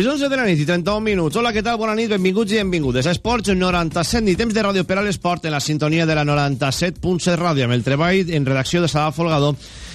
Les 11 de la nit i 31 minuts. Hola, què tal? Bona nit, benvinguts i benvingudes Esports 97 i temps de ràdio per a l'esport en la sintonia de la 97.7 ràdio amb el treball en redacció de Sala Folgado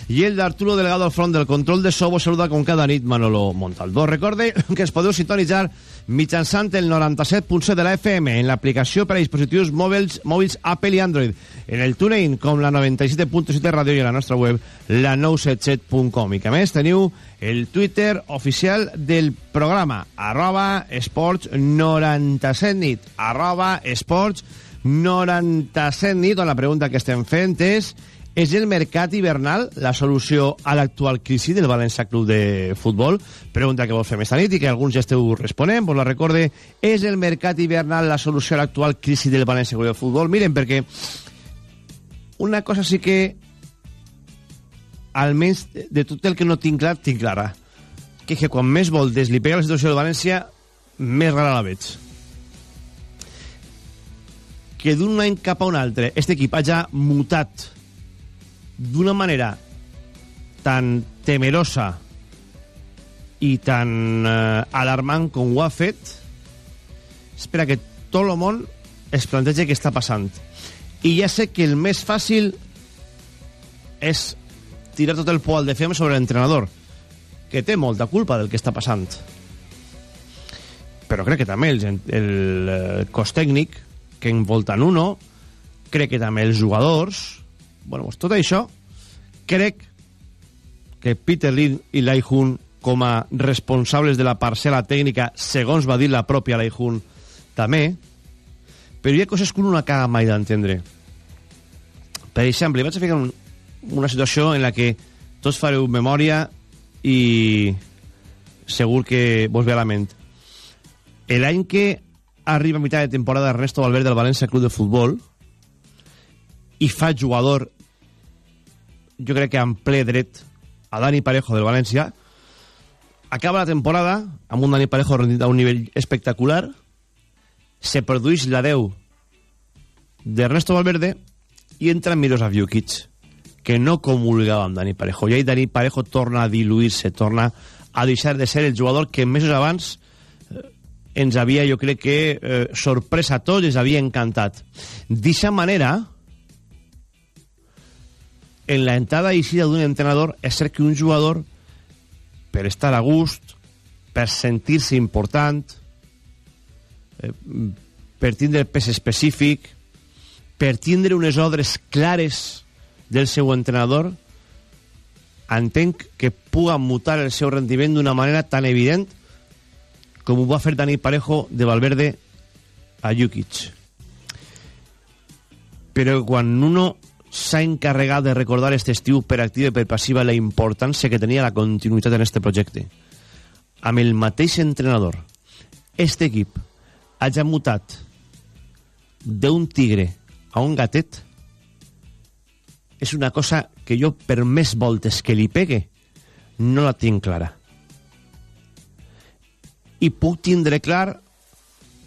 i el d'Arturo Delgado al front del control de so vos saluda com cada nit Manolo Montalbó. Recorde que es podeu sintonitzar mitjançant el 97.7 de la FM en l'aplicació per a dispositius mòbils, mòbils Apple i Android en el TuneIn com la 97.7 ràdio i a la nostra web la 977.com i que més teniu el Twitter oficial del programa, arroba esports 97 nit, arroba esports 97 nit, on la pregunta que estem fent és és el mercat hivernal la solució a l'actual crisi del València Club de Futbol? Pregunta que vos fem esta nit i que alguns ja esteu responent. Vos la recorde, és el mercat hivernal la solució a l'actual crisi del València Club de Futbol? Miren, perquè una cosa sí que almenys de tot el que no tinc clar, tinc clara. Que, que quan més voltes li pega la situació de València, més rara la veig. Que d'un any cap a un altre, aquest equip hagi mutat d'una manera tan temerosa i tan eh, alarmant com ho ha fet, espera que tot el món es plantegi què està passant. I ja sé que el més fàcil és tirar tot el por al de fem sobre l'entrenador, que té molta culpa del que està passant. Però crec que també el, el, el cos tècnic que envolten uno, crec que també els jugadors... Bueno, pues tot això, crec que Peter Lin i Lai Hun, com a responsables de la parcel·la tècnica, segons va dir la pròpia Lai Hun, també, però hi ha coses que un no acaba mai d'entendre. Per exemple, vaig a ficar un, una situació en la que tots fareu memòria i segur que vos ve a la ment. L'any que arriba a mitjà de temporada Ernesto Valverde del València Club de Futbol i fa jugador jo crec que en ple dret a Dani Parejo del València. Acaba la temporada amb un Dani Parejo rendit a un nivell espectacular. Se produeix la 10 d'Ernesto Valverde i entra Miroslav Jukic que no comulgava amb Dani Parejo. I ahí Dani Parejo torna a diluir-se torna a deixar de ser el jugador que mesos abans eh, ens havia, jo crec que, eh, sorpresa a tots, ens havia encantat. D'eixa manera, en la entrada i eixida d'un entrenador, és cert que un jugador, per estar a gust, per sentir-se important, eh, per tindre pes específic, per tindre unes ordres clares del seu entrenador, entenc que puga mutar el seu rendiment d'una manera tan evident com ho va fer Dani Parejo de Valverde a Jukic. Però quan uno s'ha encarregat de recordar aquest estiu per activa i per passiva la importància que tenia la continuïtat en este projecte. Amb el mateix entrenador, este equip hagi mutat d'un tigre a un gatet és una cosa que jo, per més voltes que li pegue, no la tinc clara. I puc tindre clar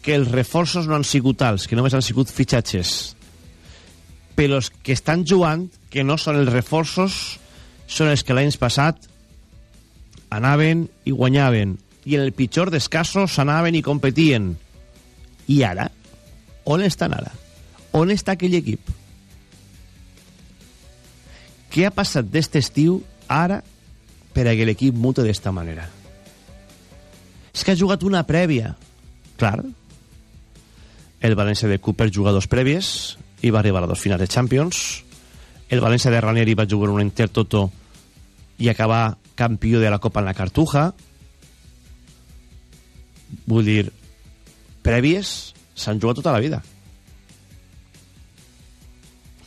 que els reforços no han sigut tals, que només han sigut fitxatges però els que estan jugant, que no són els reforços, són els que l'any passat anaven i guanyaven. I en el pitjor dels casos anaven i competien. I ara? On estan ara? On està aquell equip? Què ha passat d'este estiu ara per a que l'equip mute d'esta manera? És que ha jugat una prèvia. Clar. El València de Cooper juga dos prèvies, i va arribar a dos finals de Champions. El València de Ranieri va jugar un Intertoto i acabar campió de la Copa en la Cartuja. Vull dir, prèvies s'han jugat tota la vida.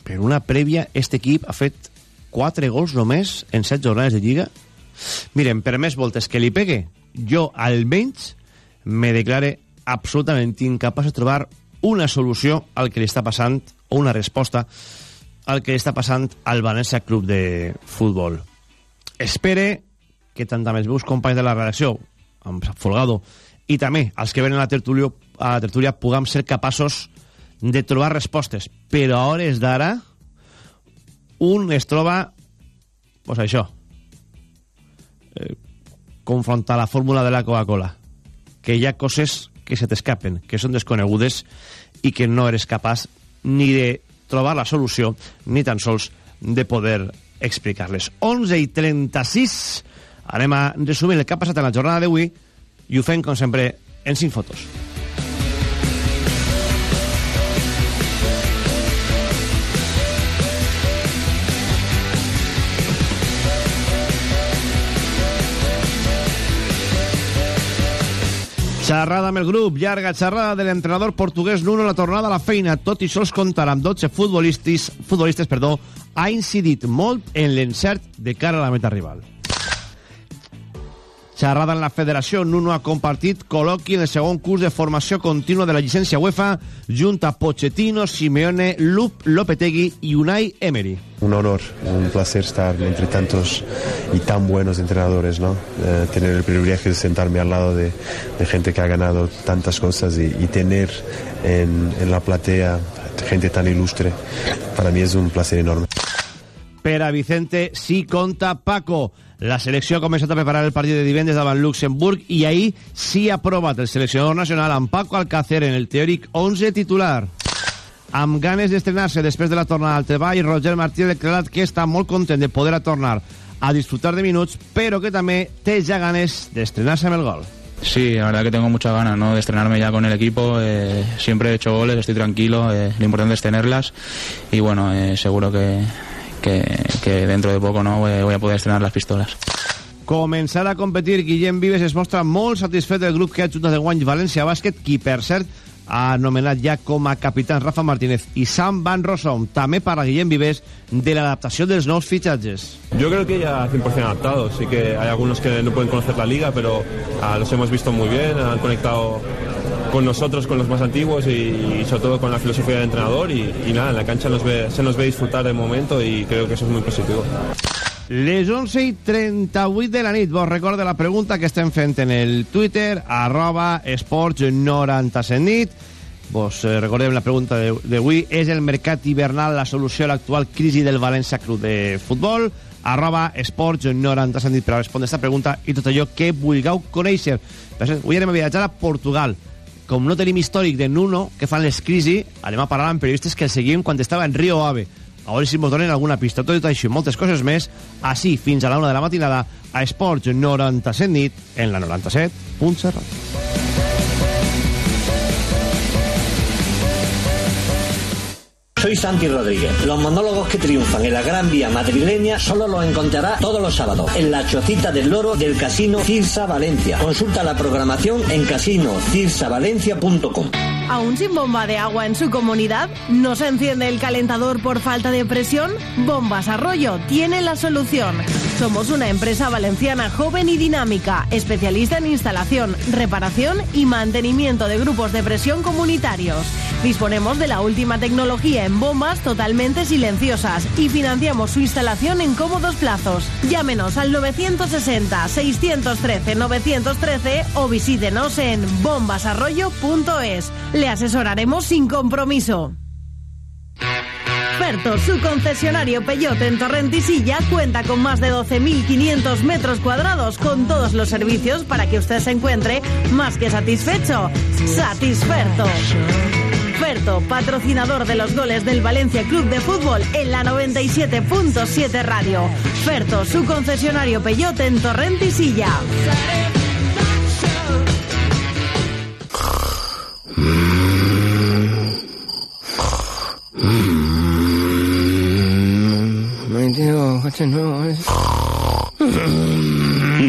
Per una prèvia, este equip ha fet 4 gols només en 7 jornades de Lliga. Miren, per més voltes que li pegue, jo almenys me declare absolutament incapaç de trobar una solució al que li està passant o una resposta al que està passant al València Club de Futbol. Espere que tant amb els meus companys de la redacció, amb Folgado, i també els que venen a la tertúlia, a la tertúlia puguem ser capaços de trobar respostes. Però a hores d'ara, un es troba, pues això, eh, confrontar la fórmula de la Coca-Cola. que hi ha coses que se t'escapen, que són desconegudes i que no eres capaç ni de trobar la solució ni tan sols de poder explicar-les. 11 i 36 anem a resumir el que ha passat en la jornada d'avui i ho fem, com sempre, en 5 fotos. Xerrada amb el grup, llarga xerrada de l'entrenador portuguès Nuno la tornada a la feina, tot i sols comptar amb 12 futbolistes, futbolistes perdó, ha incidit molt en l'encert de cara a la meta rival. Xerrada en la federació, Nuno ha compartit col·loqui en el segon curs de formació contínua de la llicència UEFA junt a Pochettino, Simeone, Lup, Lopetegui i Unai Emery. Un honor, un placer estar entre tantos y tan buenos entrenadores, ¿no? Eh, tener el privilegio de sentarme al lado de, de gente que ha ganado tantas cosas y, y tener en, en la platea gente tan ilustre, para mí es un placer enorme. Per a Vicente sí conta Paco. La selecció ha començat a preparar el partit de divendres davant Luxemburg i ahir sí ha aprovat el seleccionador nacional amb Paco Alcácer en el teòric 11 titular. Amb ganes d'estrenar-se després de la tornada al treball, Roger Martí ha declarat que està molt content de poder tornar a disfrutar de minuts, però que també té ja ganes d'estrenar-se amb el gol. Sí, la verdad que tengo muchas ganas ¿no? de estrenarme ya con el equipo. Eh, siempre he hecho goles, estoy tranquilo. Eh, lo importante es tenerlas. Y bueno, eh, seguro que, que, que, dentro de poco no voy, voy a poder estrenar las pistolas. Començar a competir, Guillem Vives es mostra molt satisfet del grup que ha ajudat de guany València Bàsquet, qui, per cert, ha nomenat ja com a capitán Rafa Martínez y Sam Van Rossum, també para Guillem Vives, de la adaptación de los nuevos fichajes. Yo creo que ya 100% adaptado, sí que hay algunos que no pueden conocer la liga, pero uh, los hemos visto muy bien, han conectado con nosotros, con los más antiguos y, y sobre todo con la filosofía del entrenador y, y nada, en la cancha nos ve, se nos ve disfrutar del momento y creo que eso es muy positivo. Les 11 i 38 de la nit. Vos recordo la pregunta que estem fent en el Twitter, arroba esports 97 nit. Vos eh, recordem la pregunta d'avui. És el mercat hivernal la solució a l'actual crisi del València Club de Futbol? Arroba esports 97 nit per a respondre aquesta pregunta i tot allò que vulgueu conèixer. Avui anem a viatjar a Portugal. Com no tenim històric de Nuno, que fan les crisis, anem a parlar amb periodistes que el seguien quan estava en Rio Ave a veure si ens donen alguna pista. Tot això i moltes coses més, així fins a la una de la matinada, a Esports 97 nit, en la 97.7. Soy Santi Rodríguez. Los monólogos que triunfan en la Gran Vía madrileña solo los encontrará todos los sábados en la Chocita del Loro del Casino Cirsa Valencia. Consulta la programación en casinocirsavalencia.com. ¿Aún sin bomba de agua en su comunidad? ¿No se enciende el calentador por falta de presión? Bombas Arroyo tiene la solución. Somos una empresa valenciana joven y dinámica, especialista en instalación, reparación y mantenimiento de grupos de presión comunitarios. Disponemos de la última tecnología en bombas totalmente silenciosas y financiamos su instalación en cómodos plazos. Llámenos al 960-613-913 o visítenos en bombasarroyo.es. Le asesoraremos sin compromiso. Ferto, su concesionario Peyote en Torrentisilla, cuenta con más de 12.500 metros cuadrados con todos los servicios para que usted se encuentre más que satisfecho. Satisferto. Ferto, patrocinador de los goles del Valencia Club de Fútbol en la 97.7 Radio. Ferto, su concesionario Peyote en Torrentisilla.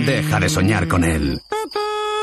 Deja de soñar con él.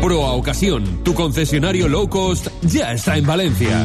Proa Ocasión, tu concesionario low cost, ya está en Valencia.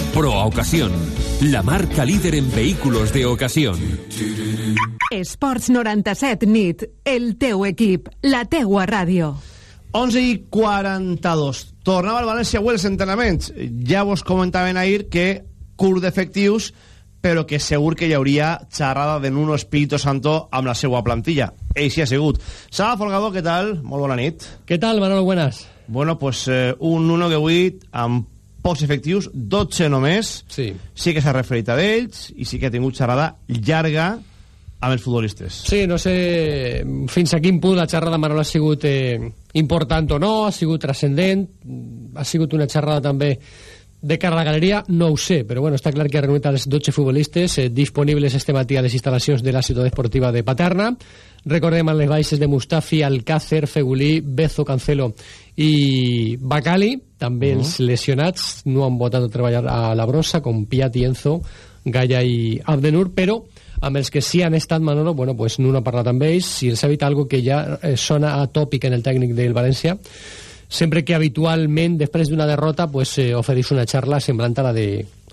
Proa Ocasión, la marca líder en vehículos de ocasión. Esports 97 nit, el teu equip, la teua ràdio. 11 i 42. Tornava al València avui els entrenaments. Ja vos comentaven ahir que curt d'efectius, però que segur que hi hauria xerrada de Nuno Espíritu Santo amb la seva plantilla. Així ha sigut. Sala Folgado, què tal? Molt bona nit. ¿Qué tal, Manolo? Buenas. Bueno, pues eh, un Nuno que avui amb pocs efectius, 12 només, Sí. sí que s'ha referit a ells i sí que ha tingut xerrada llarga amb els futbolistes. Sí, no sé fins a quin punt la xerrada de Manolo ha sigut eh, important o no, ha sigut transcendent, ha sigut una xerrada també de cara a la galeria, no ho sé, però bueno, està clar que ha reunit els 12 futbolistes eh, disponibles este matí a les instal·lacions de la ciutat esportiva de Paterna. Recordem les baixes de Mustafi, Alcácer, Fegulí, Bezo, Cancelo i Bacali. També els lesionats no han votat a treballar a la brossa, com Piat i Enzo, Gaia i Abdenur, però amb els que sí han estat, Manolo, bueno, pues no ha parlat amb ells, si els ha dit algo que ja eh, sona atòpic en el tècnic del València, sempre que habitualment, després d'una derrota, pues, eh, ofereix una xarra semblant a la de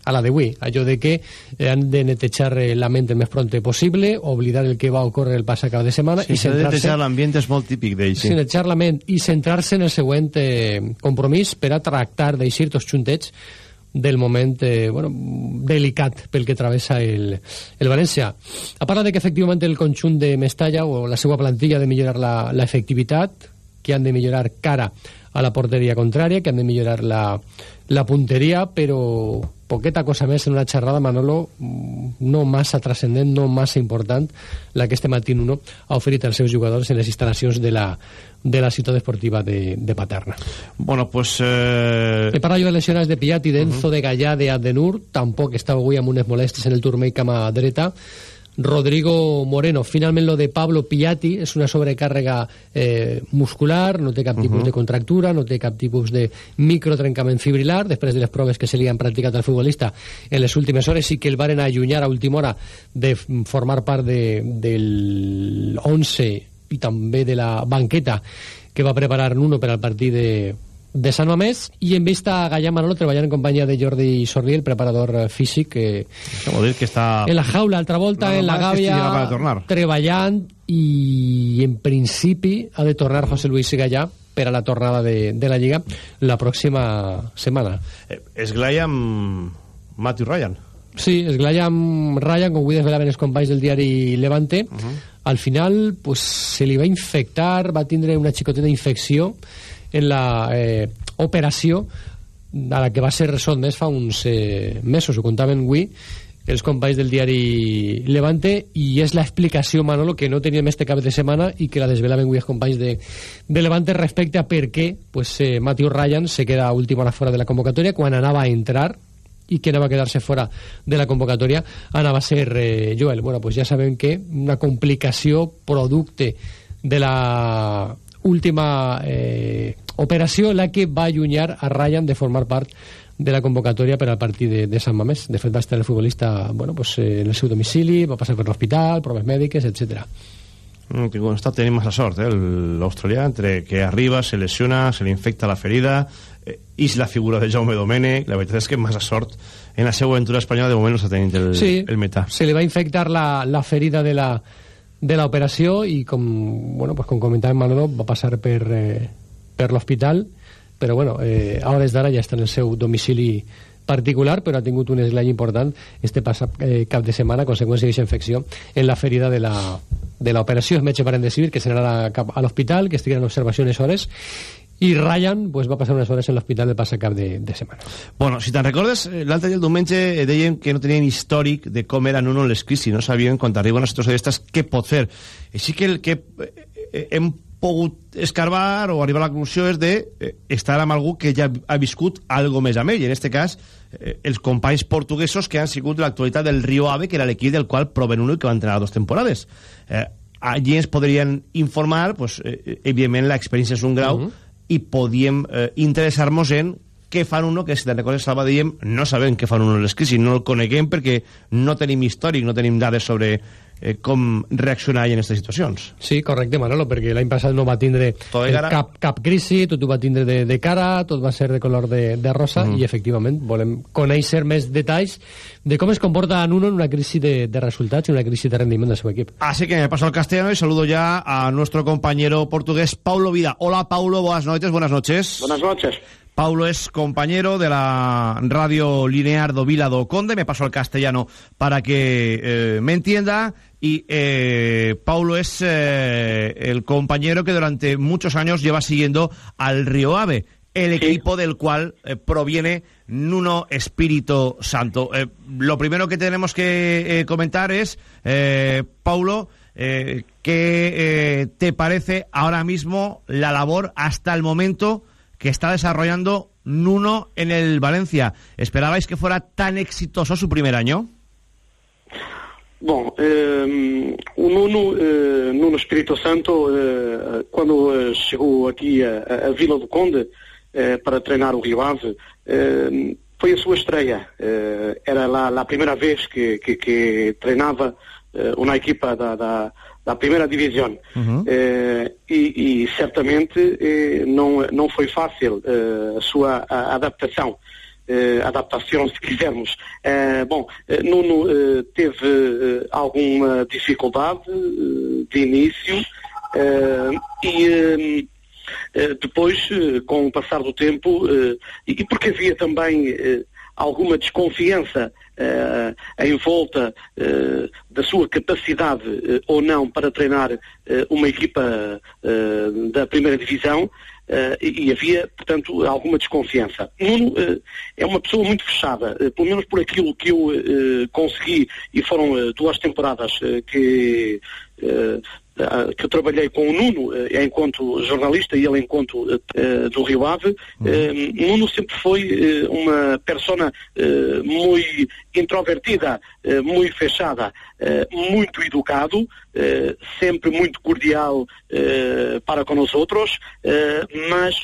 a la d'avui, allò de que eh, han de netejar eh, la ment el més pronte possible, oblidar el que va ocórrer el passat cap de setmana Sí, i centrar-se netejar l'ambient és molt típic d'ell, sí. netejar la ment i centrar-se en el següent eh, compromís per a tractar d'eixir tots xuntets del moment eh, bueno, delicat pel que travessa el, el València. A part de que efectivament el conjunt de Mestalla o la seva plantilla de millorar la, la efectivitat, que han de millorar cara a la porteria contrària, que han de millorar la, la punteria, però poqueta cosa més en una xerrada, Manolo, mm, no massa transcendent, no massa important, la que este matí Nuno ha oferit als seus jugadors en les instal·lacions de la, de la ciutat esportiva de, de Paterna. Bueno, pues... Eh... He parlat jo de lesionats de Piatti, d'Enzo, de Gallà, de Adenur, tampoc estava avui amb unes molèsties en el turmell cama dreta, Rodrigo Moreno. Finalment, lo de Pablo Piatti és una sobrecàrrega eh, muscular, no té cap tipus de contractura, no té cap tipus de microtrencament fibrilar, després de les proves que se li han practicat al futbolista en les últimes hores, sí que el varen allunyar a última hora de formar part de, del 11 i també de la banqueta que va preparar Nuno per al partit de, de Sant Mamés i en vista a Gallà Manolo treballant en companyia de Jordi Sordi, el preparador eh, físic que Vol dir que està... en la jaula, altra volta, No, en la gàbia, treballant i en principi ha de tornar José Luis Gallà per a la tornada de, de la Lliga la pròxima setmana. Eh, Esglai amb Matthew Ryan. Sí, esglaya amb Ryan, com avui desvelaven els companys del diari Levante. Al final, pues, se li va infectar, va tindre una xicoteta infecció en la eh, operació a la que va ser resol fa uns eh, mesos, ho contaven avui els companys del diari Levante i és l'explicació, Manolo, que no teníem este cap de setmana i que la desvelaven avui els companys de, de Levante respecte a per què pues, eh, Matthew Ryan se queda a última hora fora de la convocatòria quan anava a entrar i que anava a quedar-se fora de la convocatòria anava a ser eh, Joel. Bueno, pues ja sabem que una complicació producte de la última eh, operació la que va allunyar a Ryan de formar part de la convocatòria per al partit de, de Sant Mamés. De fet, va estar el futbolista bueno, pues, eh, en el seu domicili, va passar per l'hospital, proves mèdiques, etc. Mm, que està tenint massa sort, eh, l'australià, entre que arriba, se lesiona, se li infecta la ferida, eh, és la figura de Jaume Domènech, la veritat és que massa sort en la seva aventura espanyola de moment no està tenint el, Sí. el metà. Se li va infectar la, la ferida de la, de l'operació i com, bueno, pues com comentàvem Manolo va passar per, eh, per l'hospital però bueno, eh, a hores d'ara ja està en el seu domicili particular, però ha tingut un esglai important este passat eh, cap de setmana a conseqüència d'aquesta infecció en la ferida de la de l'operació. El metge parent de civil que se n'anarà cap a l'hospital, que estigui en observació unes hores i Ryan pues, va passar unes hores en l'hospital de passat cap de, de setmana. Bueno, si te'n recordes, eh, l'altre dia el diumenge eh, deien que no tenien històric de com era Nuno en les crisis, no sabien quan arriba una situació d'estes què pot fer. Així que el que eh, hem pogut escarbar o arribar a la conclusió és de eh, estar amb algú que ja ha viscut algo més amb ell. En este cas, eh, els companys portuguesos que han sigut l'actualitat del Rio Ave, que era l'equip del qual proven uno i que va entrenar dos temporades. Eh, allí ens podrien informar, pues, eh, evidentment l'experiència és un grau, uh -huh i podíem eh, interessar-nos en què fan uno, que si te'n recordes, Salva, dèiem, no sabem què fan uno en les crisis, no el coneguem perquè no tenim històric, no tenim dades sobre eh, com reaccionar en aquestes situacions. Sí, correcte, Manolo, perquè l'any passat no va tindre cara... cap, cap crisi, tot ho va tindre de, de cara, tot va ser de color de, de rosa, mm. i efectivament volem conèixer més detalls de com es comporta en uno en una crisi de, de resultats i una crisi de rendiment del seu equip. Así que me paso al castellano y saludo ya a nuestro compañero portugués Paulo Vida. Hola Paulo, buenas noches, buenas noches. Buenas noches. Paulo es compañero de la radio linear do Vila do Conde, me paso al castellano para que eh, me entienda, y eh, Paulo es eh, el compañero que durante muchos años lleva siguiendo al Río Ave, el equipo del cual proviene Nuno Espíritu Santo. Lo primero que tenemos que comentar es, Paulo, ¿qué te parece ahora mismo la labor hasta el momento que está desarrollando Nuno en el Valencia. ¿Esperabais que fuera tan exitoso su primer año? Bom, eh, o Nuno, eh, Nuno Espírito Santo, eh, quando eh, chegou aqui a, a, Vila do Conde eh, para treinar o Rio Ave, eh, foi a sua estreia. era lá a primeira vez que, que, que treinava uma equipa da, da da primeira divisão. Uhum. Eh, e, e, certamente eh, não, não foi fácil eh, a sua a adaptação. Adaptação, se quisermos. Bom, Nuno teve alguma dificuldade de início e depois, com o passar do tempo, e porque havia também alguma desconfiança em volta uh, da sua capacidade uh, ou não para treinar uma equipa da primeira divisão e, e, havia, portanto, alguma desconfiança. Nuno é uma pessoa muito fechada, pelo menos por aquilo que eu consegui, e foram duas temporadas que eh, que eu trabalhei com o Nuno eh, enquanto jornalista e ele enquanto uh, do Rio Ave, uhum. Nuno sempre foi uma persona muito introvertida, muito fechada, muito educado, sempre muito cordial para com os outros, mas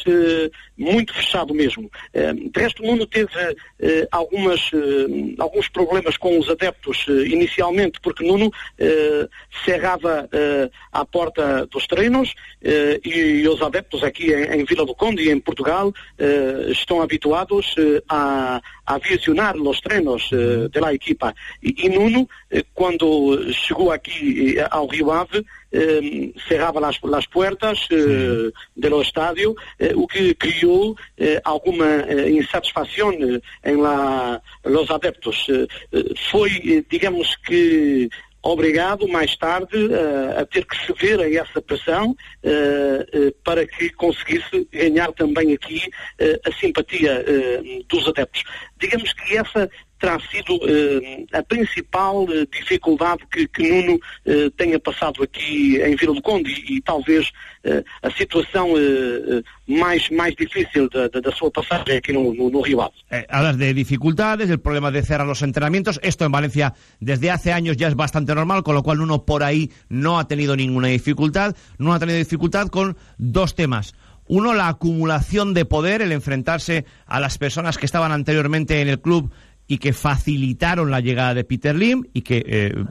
muito fechado mesmo. de resto, o Nuno teve algumas, alguns problemas com os adeptos inicialmente, porque Nuno cerrava à porta dos treinos eh, e os adeptos aqui em, Vila do Conde e em Portugal eh, estão habituados eh, a, a visionar os treinos eh, da equipa. E, e Nuno, eh, quando chegou aqui eh, ao Rio Ave, cerrava as, as portas do estádio, o que criou alguma insatisfação em lá os adeptos. foi, digamos que obrigado mais tarde uh, a ter que ceder a essa pressão uh, uh, para que conseguisse ganhar também aqui a simpatia dos adeptos. Digamos que essa terá sido a principal dificuldade que, que Nuno tenha passado aqui em Vila do Conde e, e talvez a situação más, más difícil de, su pasaje aquí no, no, no Ave. Eh, hablas de dificultades, el problema de cerrar los entrenamientos. Esto en Valencia desde hace años ya es bastante normal, con lo cual uno por ahí no ha tenido ninguna dificultad. No ha tenido dificultad con dos temas. Uno, la acumulación de poder, el enfrentarse a las personas que estaban anteriormente en el club y que facilitaron la llegada de Peter Lim y que eh,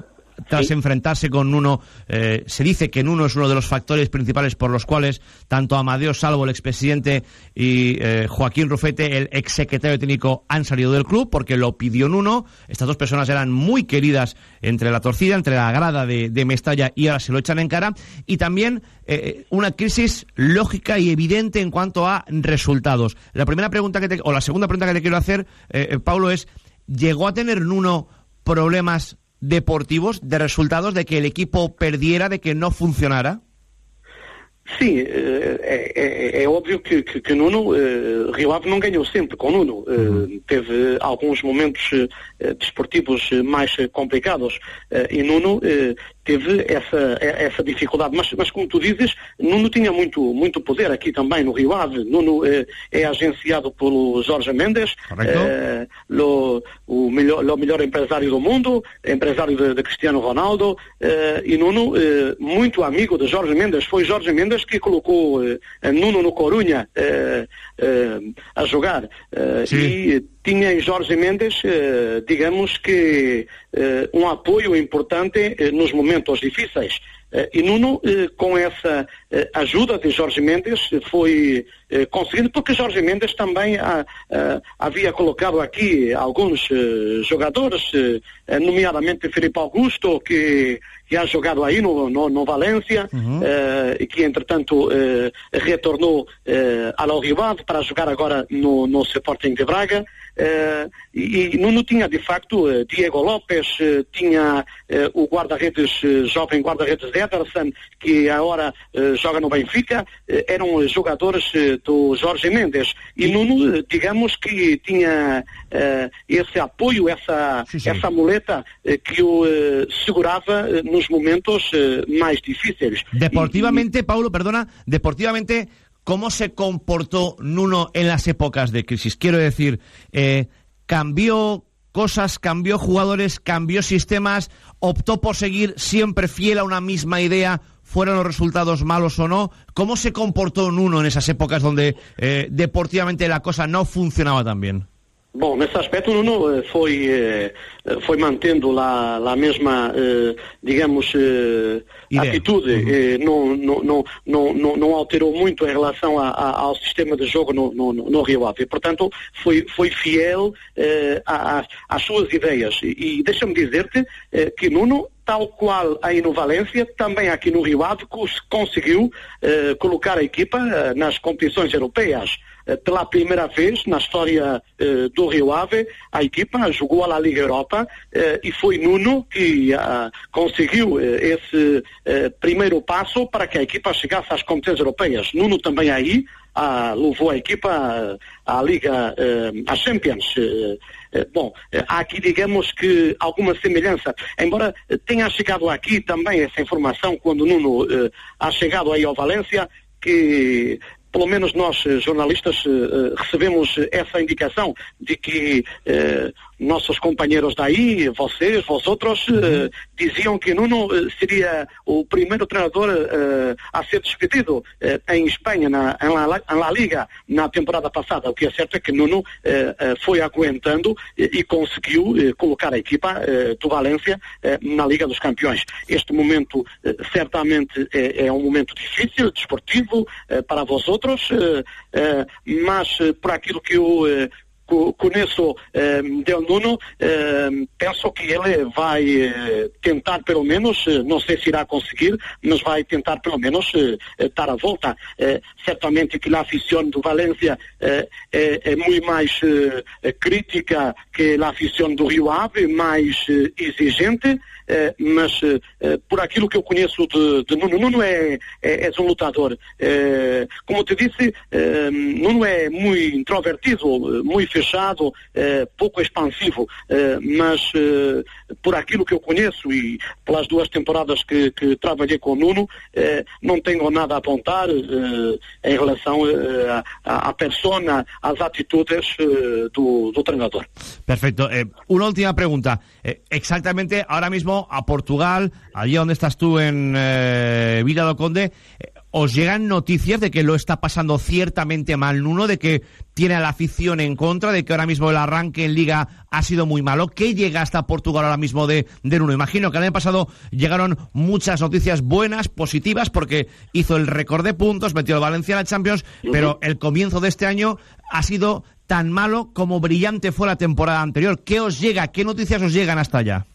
tras enfrentarse con Nuno, eh, se dice que Nuno es uno de los factores principales por los cuales tanto Amadeo Salvo, el expresidente, y eh, Joaquín Rufete, el exsecretario técnico, han salido del club porque lo pidió Nuno. Estas dos personas eran muy queridas entre la torcida, entre la grada de, de Mestalla y ahora se lo echan en cara. Y también eh, una crisis lógica y evidente en cuanto a resultados. La primera pregunta que te, o la segunda pregunta que te quiero hacer, Paulo, es ¿llegó a tener Nuno problemas deportivos, de resultados, de que el equipo perdiera, de que no funcionara? Sim, é, é, é, óbvio que, que, que Nuno, uh, Rio Ave não ganhou sempre com Nuno. Uh, teve alguns momentos uh, desportivos mais complicados e Nuno teve essa, essa dificuldade. Mas, mas, como tu dizes, Nuno tinha muito, muito poder aqui também no Rio Ave. Nuno é, é agenciado pelo Jorge Mendes, é, lo, o, melhor, o melhor empresário do mundo, empresário de, de Cristiano Ronaldo, é, e Nuno, muito amigo de Jorge Mendes. Foi Jorge Mendes que colocou Nuno no Corunha a jogar. e tinha em Jorge Mendes, digamos que, um apoio importante nos momentos difíceis. E Nuno, com essa ajuda de Jorge Mendes, foi conseguindo, porque Jorge Mendes também havia colocado aqui alguns jogadores, nomeadamente Felipe Augusto, que que ha jogado aí no, no, no Valência uhum. uh, e que entretanto retornou ao Rio Ave para jogar agora no, no Sporting de Braga Uh, e, e Nuno tinha de facto uh, Diego Lopes, uh, tinha o guarda-redes, jovem guarda-redes Ederson, que agora joga no Benfica, eram jogadores do Jorge Mendes. E Nuno, digamos que tinha esse apoio, essa, sim, sim. essa muleta que o segurava nos momentos mais difíceis. Deportivamente, e, Paulo, perdona, deportivamente ¿Cómo se comportó Nuno en las épocas de crisis? Quiero decir, eh, ¿cambió cosas, cambió jugadores, cambió sistemas, optó por seguir siempre fiel a una misma idea, fueran los resultados malos o no? ¿Cómo se comportó Nuno en esas épocas donde eh, deportivamente la cosa no funcionaba tan bien? Bom, nesse aspecto Nuno foi, foi mantendo lá, lá a mesma, digamos, atitude, uhum. não, não, não, não, alterou muito em relação ao sistema de jogo no, Rio Ave. Portanto, foi, foi fiel às suas ideias. E, deixa-me dizer-te que Nuno tal qual aí no Valência, também aqui no Rio Ave, conseguiu colocar a equipa nas competições europeias. Eh, pela primeira vez na história do Rio Ave, a equipa jogou a La Liga Europa uh, e foi Nuno que uh, conseguiu esse primeiro passo para que a equipa chegasse às competências europeias. Nuno também aí levou a equipa à Liga, à Champions. Bom, há aqui, digamos que, alguma semelhança. Embora tenha chegado aqui também essa informação, quando Nuno ha chegado aí ao Valência, que pelo menos nós jornalistas recebemos essa indicação de que nossos companheiros daí, vocês, vosotros, uhum. diziam que Nuno seria o primeiro treinador a ser despedido em Espanha, na, em, La, em La Liga, na temporada passada. O que é certo é que Nuno foi aguentando e, conseguiu colocar a equipa do Valência na Liga dos Campeões. Este momento certamente é, é um momento difícil, desportivo, para vosotros, mas por aquilo que eu conheço eh, Del Nuno, eh, penso que ele vai eh, tentar pelo menos, eh, não sei se irá conseguir, mas vai tentar pelo menos eh, dar a volta. Eh, certamente que a afição do Valência é, é, muito mais crítica que a afição do Rio Ave, mais exigente, eh, mas eh, por aquilo que eu conheço de, de Nuno, Nuno é, é, é um lutador. Eh, como te disse, Nuno é muito introvertido, muito fechado, pouco expansivo, mas por aquilo que eu conheço e pelas duas temporadas que, que trabalhei com Nuno, não tenho nada a apontar em relação à persona, às atitudes do, do treinador. Perfecto. una última pregunta. exactamente, ahora mismo a Portugal, allí donde estás tú en eh, Villa do Conde, os llegan noticias de que lo está pasando ciertamente mal Nuno, de que tiene a la afición en contra, de que ahora mismo el arranque en Liga ha sido muy malo. ¿Qué llega hasta Portugal ahora mismo de, de Nuno? Imagino que el año pasado llegaron muchas noticias buenas, positivas, porque hizo el récord de puntos, metió el Valencia en la Champions, pero el comienzo de este año ha sido tan malo como brillante fue la temporada anterior. ¿Qué os llega? ¿Qué noticias os llegan hasta allá?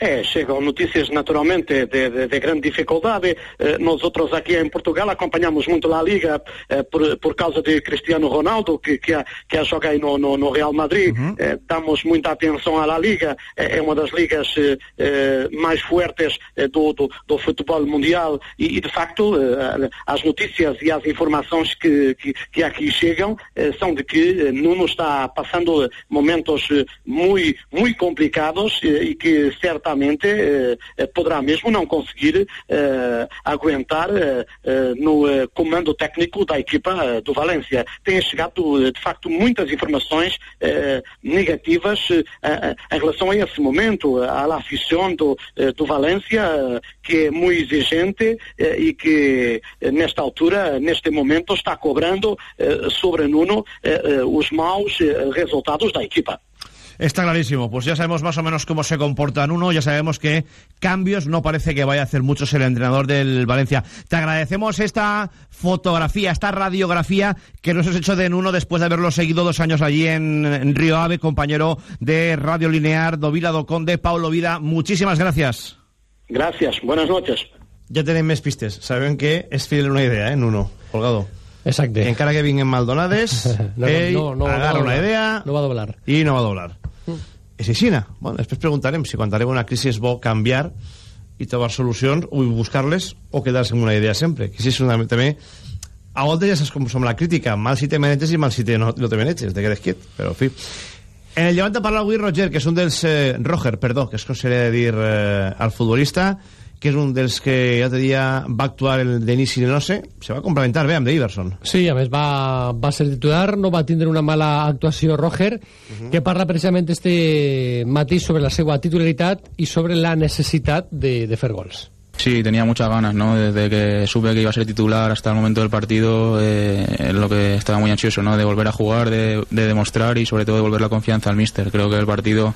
É, chegam notícias naturalmente de, de, de grande dificuldade. Eh, nós outros aqui em Portugal acompanhamos muito a Liga eh, por, por causa de Cristiano Ronaldo, que, que, a, que a joga aí no, no, no Real Madrid. Uhum. Eh, damos muita atenção à La Liga, é, é uma das ligas eh, eh, mais fortes eh, do, do, do futebol mundial e, e de facto, eh, as notícias e as informações que, que, que aqui chegam eh, são de que eh, Nuno está passando momentos eh, muito, muito complicados eh, e que certamente eh, poderá mesmo não conseguir eh, aguentar eh, no comando técnico da equipa do Valência. Têm chegado, de facto, muitas informações negativas em relação a esse momento, à afición do, do Valência, que é muito exigente e que nesta altura, neste momento, está cobrando sobre Nuno os maus resultados da equipa. Está clarísimo, pues ya sabemos más o menos cómo se comporta en uno, ya sabemos que cambios no parece que vaya a hacer muchos el entrenador del Valencia. Te agradecemos esta fotografía, esta radiografía que nos has hecho de Nuno después de haberlo seguido dos años allí en, en Río Ave, compañero de Radio Linear, Dovila Doconde, Paulo Vida, muchísimas gracias. Gracias, buenas noches. Ja tenim més pistes. Sabem que és fiel una idea, eh, Nuno, Holgado. Exacte. Encara que vinguin Maldonades, No, no, ell no, no agarra una doblar. idea No va doblar. i no va doblar. És aixina. Bueno, després preguntarem si quan arriba una crisi és bo canviar i trobar solucions o buscar-les o quedar-se amb una idea sempre. Que si és una, també... A voltes ja saps com som la crítica. Mal si te menetes i mal si te no, no te menetes. Te quedes quiet. Però, en fi... En el llevant parla avui Roger, que és un dels... Eh, Roger, perdó, que és com se li ha de dir eh, al futbolista, que és un dels que, ja te dia, va actuar el d'inici de no sé, se va complementar bé amb d'Iverson. Sí, a més va, va ser titular, no va tindre una mala actuació Roger, que parla precisament este matí sobre la seva titularitat i sobre la necessitat de, de fer gols. Sí, tenía muchas ganas, ¿no? Desde que supe que iba a ser titular hasta el momento del partido, eh, es lo que estaba muy ansioso, ¿no? De volver a jugar, de, de demostrar y sobre todo devolver la confianza al míster. Creo que el partido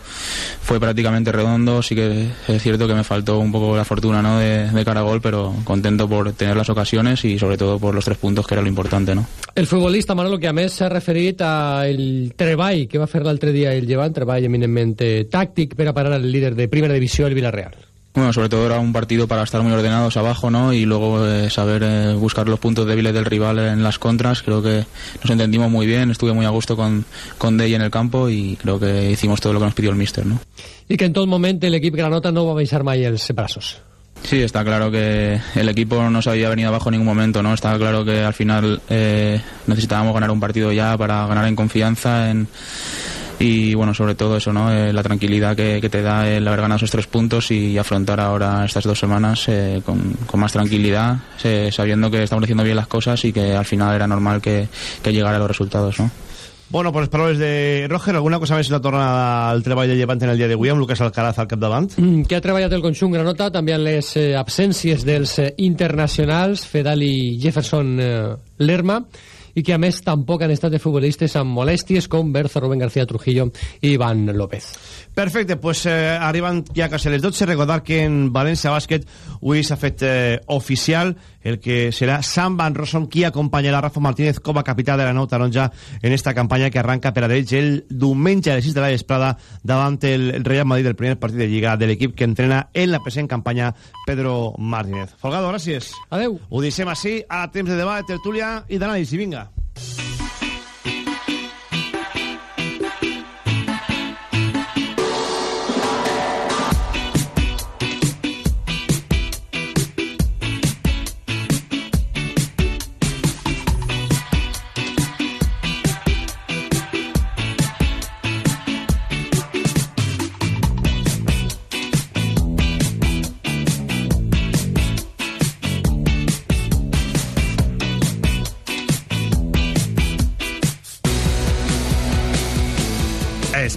fue prácticamente redondo, sí que es cierto que me faltó un poco la fortuna, ¿no? De, de cara gol, pero contento por tener las ocasiones y sobre todo por los tres puntos, que era lo importante, ¿no? El futbolista, Manolo, que a més s'ha referit al treball que va fer l'altre dia el Llevant, treball eminentment tàctic per a parar el líder de primera divisió, el Villarreal. Bueno, sobre todo era un partido para estar muy ordenados abajo, ¿no? Y luego eh, saber eh, buscar los puntos débiles del rival en las contras. Creo que nos entendimos muy bien, estuve muy a gusto con, con Dey en el campo y creo que hicimos todo lo que nos pidió el míster, ¿no? I que en tot moment l'equip granota no va baixar mai els braços. Sí, está claro que el equipo no se había venido abajo en ningún momento, ¿no? Está claro que al final eh, necesitábamos ganar un partido ya para ganar en confianza, en y bueno, sobre todo eso, ¿no? Eh, la tranquilidad que, que te da el haber ganado esos tres puntos y afrontar ahora estas dos semanas eh, con, con más tranquilidad, eh, sabiendo que estamos haciendo bien las cosas y que al final era normal que, que llegara a los resultados, ¿no? Bueno, pues paraules de Roger, alguna cosa més la torna al treball de Llevant en el dia d'avui amb Lucas Alcaraz al capdavant? Mm, que ha treballat el conjunt granota també en les eh, absències dels eh, internacionals Fedal i Jefferson eh, Lerma i que a més tampoc han estat de futbolistes amb molèsties com Berzo, Rubén García Trujillo i Iván López. Perfecte, pues eh, arribant ja quasi les 12, recordar que en València Bàsquet avui s'ha fet eh, oficial el que serà Sam Van Rossum qui acompanyarà Rafa Martínez com a capità de la nou taronja en esta campanya que arranca per a el diumenge a les 6 de la vesprada davant el Real Madrid del primer partit de Lliga de l'equip que entrena en la present campanya Pedro Martínez. Folgado, gràcies. Adeu. Ho deixem així, a temps de debat, tertúlia i d'anàlisi. Vinga.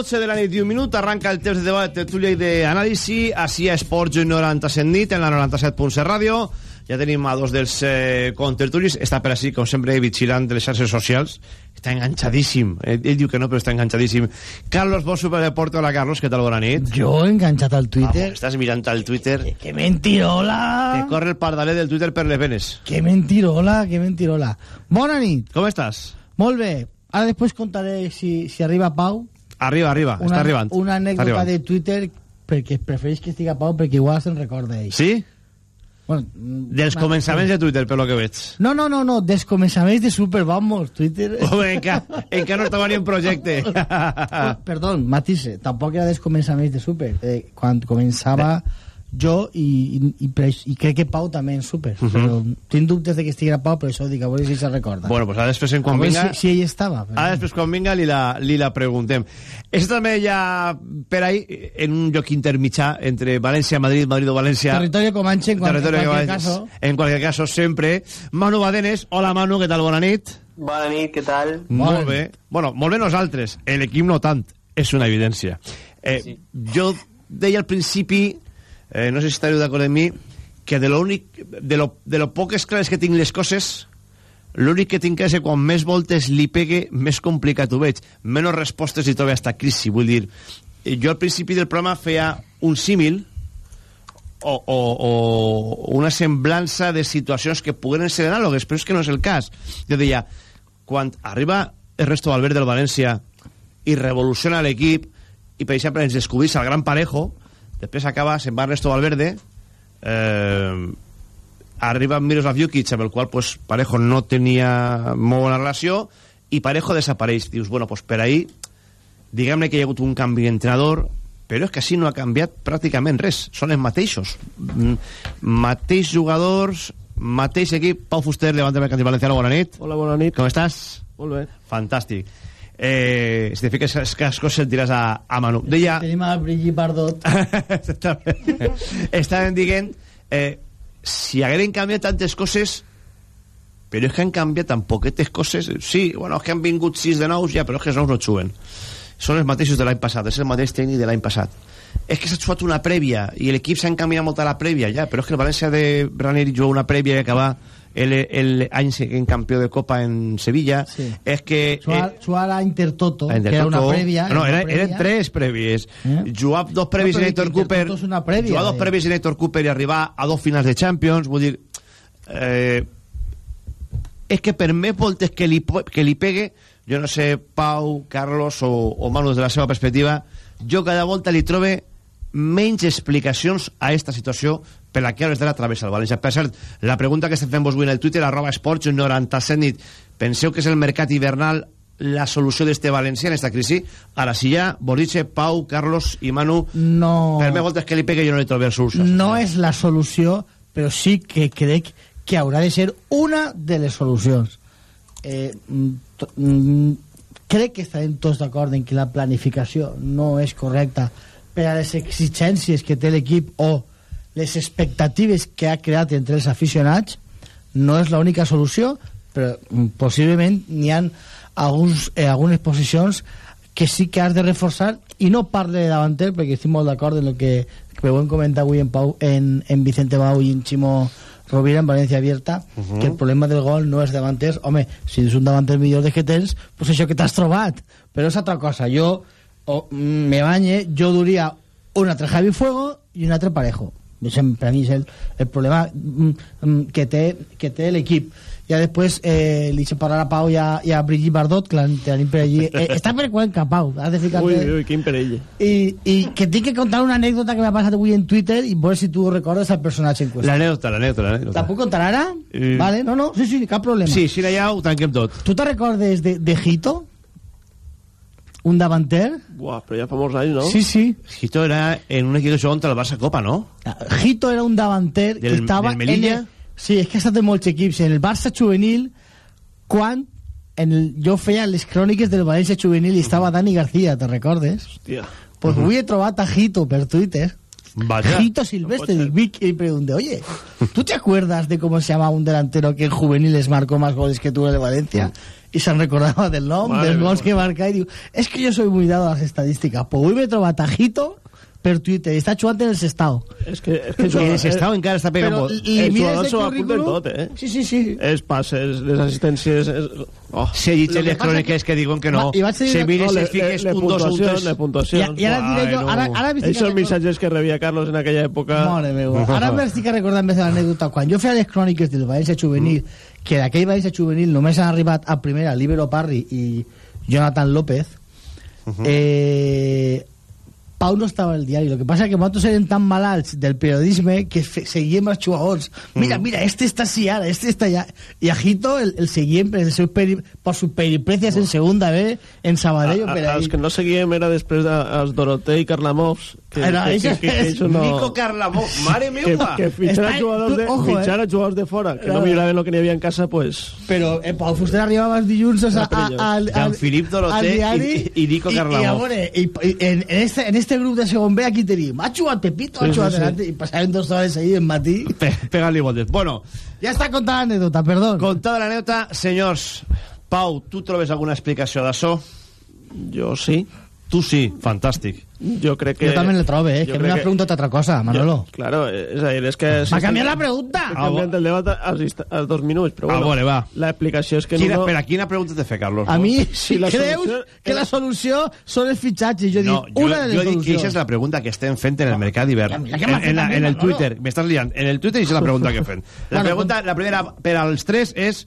12 de la nit i un minut arranca el temps de debat, tertúlia i d'anàlisi així a Esports 97 nit en la 97.7 ràdio. Ja tenim a dos dels eh, contertulis. Està per així, com sempre, vigilant de les xarxes socials. Està enganxadíssim. Ell, ell diu que no, però està enganxadíssim. Carlos Bosch, Superdeporte, hola Carlos, què tal, bona nit. Jo enganxat al Twitter. Vamos, estàs mirant al Twitter. Que mentirola. Te corre el pardalet del Twitter per les venes. Que mentirola, que mentirola. Bona nit. Com estàs? Molt bé, ara després contaré si, si arriba Pau Arriba, arriba, una, està arribant Una anècdota arribant. de Twitter perquè prefereix que estiga Pau perquè igual se'n recorda ell. Sí? Bueno, Dels una- començaments de Twitter, per lo que veig. No, no, no, no, dels començaments de Super Vamos, Twitter... Home, encara, encara no estava ni en projecte. Perdó, matisse, tampoc era dels començaments de Super. Eh, quan començava jo i, i, i, crec que Pau també en Super. Mhm. Però tinc dubtes de que estiguera Pau, per això dic, a veure si se recorda. Bueno, pues ara després en a quan veure vinga... si, si ell estava. però- Ara després quan vinga li la, li la preguntem. És també ja per ahí en un lloc intermitjà entre València-Madrid, Madrid o València... Territorio Comanche, en, cual- en Territorio cualquier Comanche. caso. En cualquier caso, sempre. Manu Badenes, hola Manu, què tal? Bona nit. Bona nit, què tal? Molt bé. Bueno, molt bé nosaltres. L'equip no tant. És una evidència. Eh, sí. Jo deia al principi, eh, no sé si estareu d'acord amb mi, que de lo, únic, de, lo, de lo poques clares que tinc les coses, l'únic que tinc és que quan més voltes li pegue, més complicat ho veig. Menys respostes i trobo hasta crisi. Vull dir, jo al principi del programa feia un símil o, o, o una semblança de situacions que pogueren ser anàlogues, però és que no és el cas. Jo deia, quan arriba Ernesto Valverde del València i revoluciona l'equip, i per exemple ens descobrís el gran Parejo, després acaba, se'n va Ernesto Valverde, eh, arriba Miroslav Jukic, amb el qual pues, Parejo no tenia molt bona relació, i Parejo desapareix. Dius, bueno, pues per ahí, diguem-ne que hi ha hagut un canvi d'entrenador, però és que així no ha canviat pràcticament res. Són els mateixos. Mateix jugadors, mateix equip. Pau Fuster, Levante Mercantil Valenciano, bona nit. Hola, bona nit. Com estàs? Molt bé. Fantàstic. Eh, si te fiques que cascos sentiràs a, a Manu. Deia... Tenim a Bardot. Estaven dient eh, si hagueren canviat tantes coses però és que han canviat tan poquetes coses sí, bueno, és que han vingut sis de nous ja, però és que els nous no juguen són els mateixos de l'any passat, és el mateix tècnic de l'any passat és que s'ha jugat una prèvia i l'equip s'ha encaminat molt a la prèvia ja, però és que el València de Ranieri jugó una prèvia i acabar el, el any en campió de Copa en Sevilla Sí. és que Suar, Suar a Intertoto, a que era una prèvia. No, era una eren prèvia. tres prèvies. Eh? Jugar dos prèvies No, en però Héctor Cooper... prèvia, jugar dos eh? prèvies en Héctor Cooper i arribar a dos finals de Champions, vull dir... Eh, és que per més voltes que li, que li pegue, jo no sé, Pau, Carlos o, o Manu, de la seva perspectiva, jo cada volta li trobe menys explicacions a esta situació per la que hores d'ara travessa el València. Per cert, la pregunta que estem fent vos avui en el Twitter, arroba esports 97 nit, penseu que és el mercat hivernal la solució d'este València en esta crisi? Ara, si ja, Boliche, Pau, Carlos i Manu, No. per més voltes que li pegue jo no li trobo solució. no és la solució, però sí que crec que haurà de ser una de les solucions. Eh, mm, crec que estarem tots d'acord en que la planificació no és correcta per a les exigències que té l'equip o les expectatives que ha creat entre els aficionats no és l'única solució però mm, possiblement n'hi ha alguns, eh, algunes posicions que sí que has de reforçar i no parle de davanter perquè estic molt d'acord en el que, que ho hem comentat avui en, Pau, en, en Vicente Bau i en Ximo Rovira en València Abierta uh. -huh. que el problema del gol no és davanters home, si és un davanter millor de que tens pues això que t'has trobat però és altra cosa jo o, mm, me banye, jo duria un altre Javi Fuego i un altre Parejo Per a mi és el, el problema mm, mm, que té, que té l'equip ja després eh, li deixo parlar a Pau i a, i a Brigitte Bardot que la tenim per allí eh, està per Cuenca Pau has de ficar Ui, ui, quin perill. i, i que tinc que contar una anècdota que m'ha passat avui en Twitter i veure si tu recordes el personatge en qüestió L'anècdota, l'anècdota, la puc contar ara? Eh, vale, no, no, sí, sí, cap problema Sí, si allà ho tanquem tot. tu te recordes de, de Hito? Un davanter? Buah, però ja fa molts anys, no? Sí, sí. Hito era en un equip que jugava contra el Barça Copa, no? Hito era un davanter que Del- estava del Melilla? en el, sí, és que ha estat en molts equips en el Barça juvenil quan en el, jo feia les cròniques del València juvenil i estava Dani García, te recordes? Hòstia. Pues avui he trobat a Hito per Twitter Vaya. Silvestre dic, Vic, y pregunté, oye, ¿tú te acuerdas de cómo se llama un delantero que en juveniles marcó más goles que tú en el Valencia? I se'n recordava del nom, Madre dels gols que marca i diu, és que jo soy muy dado a les estadístiques pues avui m'he trobat a Jito per Twitter i està jugant en el Sestao És que, és que I el Sestao encara està pegant Però molt. li el jugador s'ho apunta en tot, eh? sí, sí, sí Els passes, les assistències... És... Oh. Se que les cròniques que diuen que no. I dir- Se mires No, les fiques un, dos, un, tres. les puntuacions. I, i ara diré jo, ara, ara Ells són missatges que rebia Carlos en aquella època. Mare meva. Ara m'estic recordant més l'anècdota. Quan jo feia les cròniques del València Juvenil, que d'aquell València Juvenil només han arribat a primera Libero Parry i Jonathan López, eh, Pau no estava al diari. Lo que passa que nosaltres érem tan malalts del periodisme que seguíem els jugadors. Mira, mira, este está así ara, este está allá. Y a Jito el, el seguíem per, el seu peri, por sus periprecias en segunda B, en Sabadell A- per a-. Els que no seguíem era després dels Doroté i Carlamovs. Que, Era, que, que, això no... Nico Carlamó, que, meva. que Està- a jugadors de, ojo, eh. fitxar a jugadors de fora, que no Claro. miraven el que n'hi havia en casa, pues... Però eh, Pau Fuster arribava els dilluns a, a, a, al, Jean-Philippe Doroté al diari i- i Nico I, Carlamó. i, a veure, i, i en, en, este, en este grup de segon B aquí tenim ha jugat Pepito, ha Sí, sí, jugat sí. delante i passaven dos hores ahí en matí Pe Pega-li voltes. Bueno, ja està contant l'anècdota, perdó contada l'anècdota, senyors, Pau, tu trobes alguna explicació d'això? Jo sí. Tu sí, fantàstic. Jo crec que... jo també la trobo, eh, jo que m'ha preguntat altra cosa, Manolo Jo, claro, és a dir, és que... m'ha canviat la pregunta He canviat el debat als, insta- als dos minuts, però Ah, bueno, vale, va. l'explicació és que Quina, no... Espera, quina pregunta te fe, Carlos? a mi, Si la creus solució que la solució són els fitxatges jo No, dic, jo, una de les jo dic que solucions aquesta és la pregunta que estem fent en el mercat d'hivern. que En, fet en, la- en el. Twitter, m'estàs liant. En el Twitter és la pregunta que fem. La pregunta, la primera per als tres és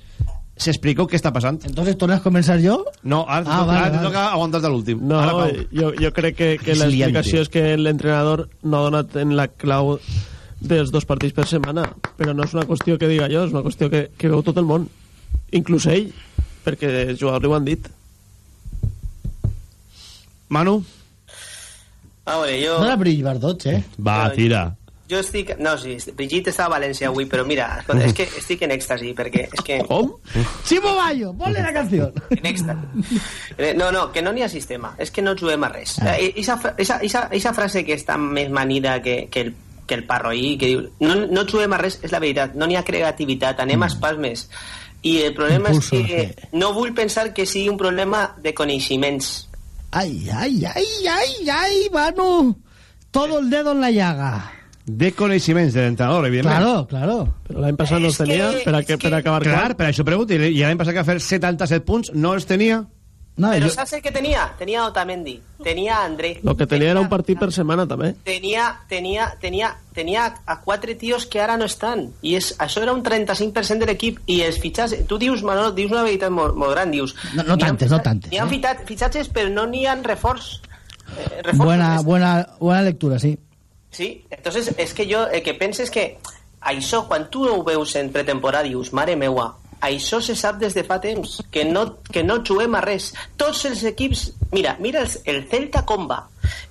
s'explicó què està passant? entonces tornes a començar jo? No, ara, Ah, ah, vale, ara te vale. toca aguantar-te l'últim. No, Ara, Pau. jo, jo crec que, que l'explicació és que l'entrenador no ha donat en la clau dels dos partits per setmana, però no és una qüestió que diga jo, és una qüestió que, que veu tot el món, inclús ell, perquè els jugadors li ho han dit. Manu? A veure, jo... no la Brill Bardots, eh? Va, tira. Jo estic... No, sí, Brigitte està a València avui, però mira, escolta, és que estic en èxtasi, perquè és que... Com? Chimo Bayo, ponle la canción En èxtasi. Eh, No, no, que no n'hi ha sistema, és que no juguem a res. Ah. Eh, Esa, fra- esa, esa, esa frase que està més manida que, que, el, que el parroí, que diu no, no juguem a res, és la veritat, no n'hi ha creativitat, anem a espasmes. I el problema Mm. Impulso, és que no vull pensar que sigui un problema de coneixements. Ay, ay, ay, ay, ay, Manu. Todo el dedo en la llaga. De coneixements de l'entrenador, evidentment. Claro, claro. Però l'any passat no els És que- tenia per, a, que, per acabar Clar, quart. per això pregunto. I l'any passat que va fer 77 punts no els tenia? No, Però jo, saps el que tenia? Tenia Otamendi, tenia André. El que tenia era un partit per setmana, també. Tenia, tenia, tenia, tenia a quatre tios que ara no estan. I és, això era un 35% de l'equip. I els fitxatges... Tu dius, Manolo, dius una veritat molt, molt gran, dius... No- no tantes, no tantes, N'hi ha eh? fitxat- fitxatges, però no n'hi ha reforç. Eh, reforços. buena, buena, buena lectura, sí. Sí, entonces és que jo el que penso és que això, quan tu ho veus en pretemporada, dius, mare meua, això se sap des de fa temps, que no, que no juguem a res. Tots els equips... Mira, mira el, el Celta com va.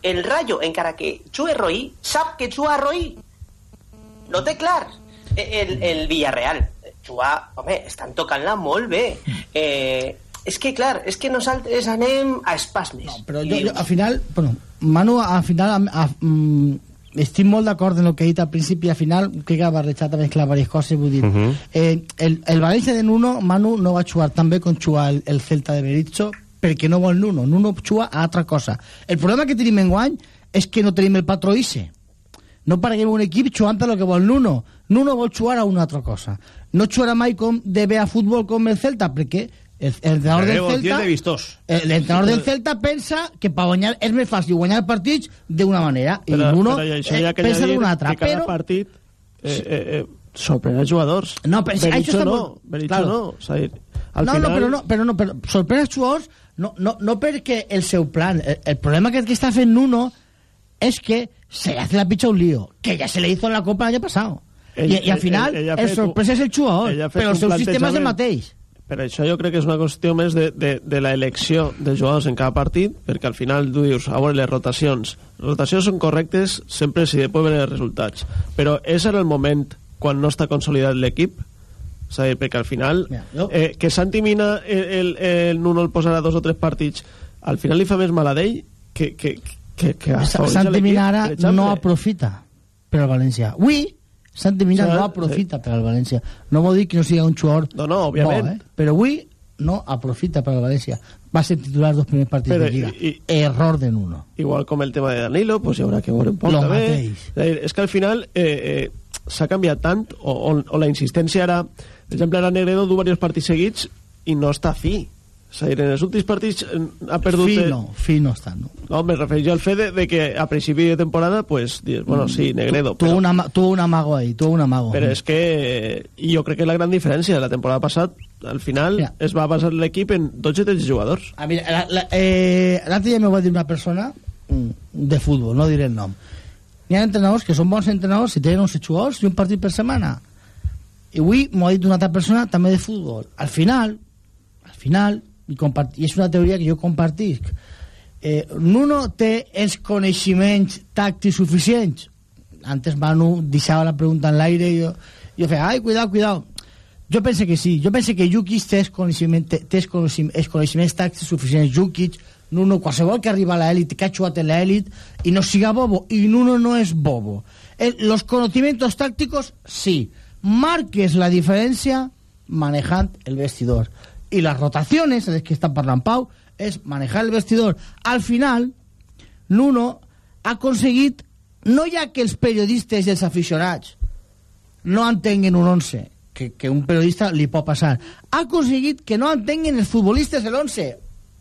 El Rayo, encara que jugue Roí, sap que juga Roí. Lo té clar. El, el Villarreal, jugar... Home, estan tocant-la molt bé. Eh, és que, clar, és que nosaltres anem a espasmes. Però jo, jo, al final, bueno, Manu, al final, a, a, mm, estic molt d'acord en el que he dit al principi, al final, crec que ha barrejat també clar diverses coses, vull dir, Mhm. eh, el, el València de Nuno, Manu no va jugar tan bé com jugar el, el Celta de Berizzo, perquè no vol Nuno, Nuno juga a altra cosa. El problema que tenim enguany és que no tenim el patró Isse. No pareguem un equip jugant a lo que vol Nuno. Nuno vol jugar a una altra cosa. No jugarà mai com de bé a futbol com el Celta, perquè el, el entrenador del Celta... de vistós. El entrenador del Celta pensa que per guanyar és més fàcil guanyar partits d'una manera i Però, Nuno però eh, ja que pensa d'una altra. que cada Però partit eh, eh, eh, sorprèn els jugadors. No, però Berizzo això està no, molt- Berizzo claro. no. O sigui, al no, final... no, però no, però no, però sorprèn els jugadors no, no, no perquè el seu plan, el, el problema que, que està fent Nuno és que se le hace la picha un lío, que ya se le hizo en la Copa pasado. Ell- I, i al ell- final ell ha el sorpresa és el jugador, ell però el seu sistema és el mateix. Per això jo crec que és una qüestió més de, de, de la elecció dels jugadors en cada partit, perquè al final tu dius, a veure, les rotacions. Les rotacions són correctes sempre si després venen els resultats. Però és en el moment quan no està consolidat l'equip, és a dir, perquè al final eh, que Santi Mina el, el, el Nuno el posarà dos o tres partits al final li fa més mal a d'ell que, que, que, que Santi per exemple. no aprofita per al València. Avui, Santi Minara Sí, no aprofita per al València. No vol dir que no sigui un jugador No, no, òbviament. bo, eh? però avui no aprofita para el Valencia. Va ser titular dos primeros partidos Pero, de Liga. y- y- Error de Nuno. Igual com el tema de Danilo, pues hi haurà que veure un poc Lo també. mateix. És que al final eh, eh, s'ha canviat tant, o, o, o la insistència ara... Per exemple, ara Negredo du diversos partits seguits i no està fi. És a dir, en els últims partits eh, ha perdut... Fi eh, no, fi no està, no. No, me refereixo al fet de, de que a principi de temporada, pues, dius, bueno, sí, Negredo, Tuvo, però, una, tuvo un amago ahí, tuvo un amago. però és que jo crec que la gran diferència de la temporada passada, al final, Mira. es va basar l'equip en 12 dels jugadors. Ah, mira, la- la- eh, l'altre dia me va dir una persona mm, de futbol, no diré el nom. Hi ha entrenadors que són bons entrenadors i tenen 11 jugadors i un partit per setmana. I avui m'ho ha dit una altra persona també de futbol. Al final, al final, i, i és una teoria que jo compartisc, eh, Nuno té els coneixements tàctics suficients. Antes Manu deixava la pregunta en l'aire i jo, jo feia, ai, cuidao, cuidao. Jo penso que sí, jo penso que Jukic té els coneixements, té, els coneixements, els coneixements tàctics suficients. Jukic, Nuno, qualsevol que arriba a l'elit, que ha jugat en l'elit, i no siga bobo, i Nuno no és bobo. El, los conocimientos tácticos, sí. Marques la diferencia manejando el vestidor. Y las rotaciones, de que está parlant Pau, es manejar el vestidor. Al final, Nuno ha aconseguit no ja que els periodistes i els aficionats no entenguin un 11, que, que un periodista li pot passar, ha aconseguit que no entenguin els futbolistes el 11.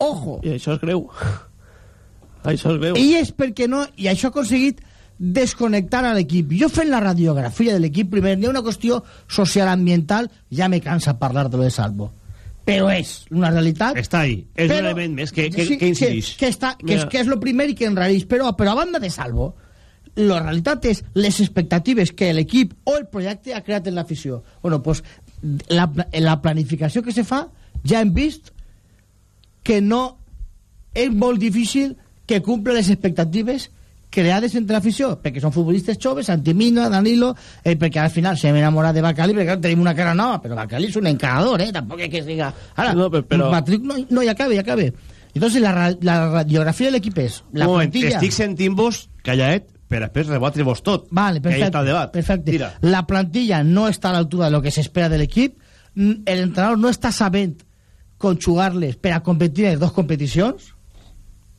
Ojo. I això és greu. Això és greu. I és perquè no... I això ha aconseguit desconnectar a l'equip. Jo fent la radiografia de l'equip, primer, hi ha una qüestió social ambiental, ja me cansa parlar de lo de Salvo. Però és una realitat... Està ahí. És un element més que, que, que incideix. Que, que, està, que, és, que és lo primer i que enrareix. Però, però a banda de Salvo, la realitat és les expectatives que l'equip o el projecte ha creat en l'afició. Bueno, pues, la, la planificació que se fa, ja hem vist que no és molt difícil que cumpla les expectatives creades entre l'afició, perquè són futbolistes joves, Antimina, Danilo, eh, perquè al final se m'enamora de Bacali, perquè clar, tenim una cara nova, però Bacali és un encarador, eh? tampoc és que siga... Ara, No, però- però- Matric, no, no, ja acabe, ja acabe. Entonces, la, la radiografia de l'equip és la Un moment, plantilla... estic sentint-vos callaet per després rebatre-vos tot. Vale, Que perfecte. el debat. Perfecte. Tira. La plantilla no està a l'altura de lo que s'espera de l'equip. Mm, El entrenador no està sabent conjugar-les per a competir en les dues competicions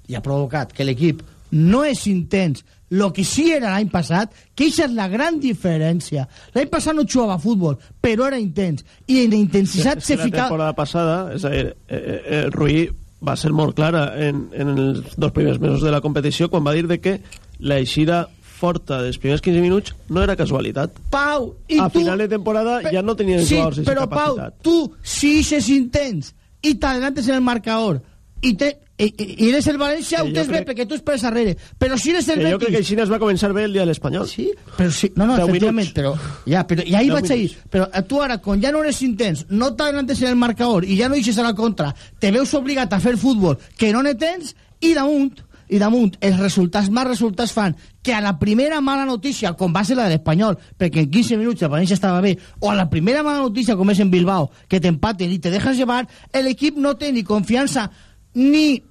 i ha provocat que l'equip no és intens el que sí era l'any passat, que això és la gran diferència. L'any passat no jugava a futbol, però era intens. I en la intensitat És se que la temporada passada, és a dir, eh, eh, el Rui va ser molt clara en, en els dos primers mesos de la competició quan va dir de que la eixida forta dels primers 15 minuts no era casualitat. Pau, i a tu... final de temporada ja no tenien sí, jugadors però aquesta Pau, capacitat. tú si eixes intens i t'adelantes en el marcador i, te, i, eres el València, ho tens bé perquè tu esperes darrere. Però si eres el Que jo crec que Betis... Aixina es va començar bé el dia de l'Espanyol. Sí, però sí, no, no, efectivament, però, ja, però, i ahí Deu vaig a ir, minuts. però tu ara, quan ja no eres intens, no t'adelantes en el marcador i ja no eixes a la contra, te veus obligat a fer futbol que no ne tens, i damunt, i damunt, els resultats més resultats fan que a la primera mala notícia, com va ser la de l'Espanyol, perquè en 15 minuts el València estava bé, o a la primera mala notícia, com és en Bilbao, que t'empaten i te deixes llevar, l'equip no té ni confiança, ni,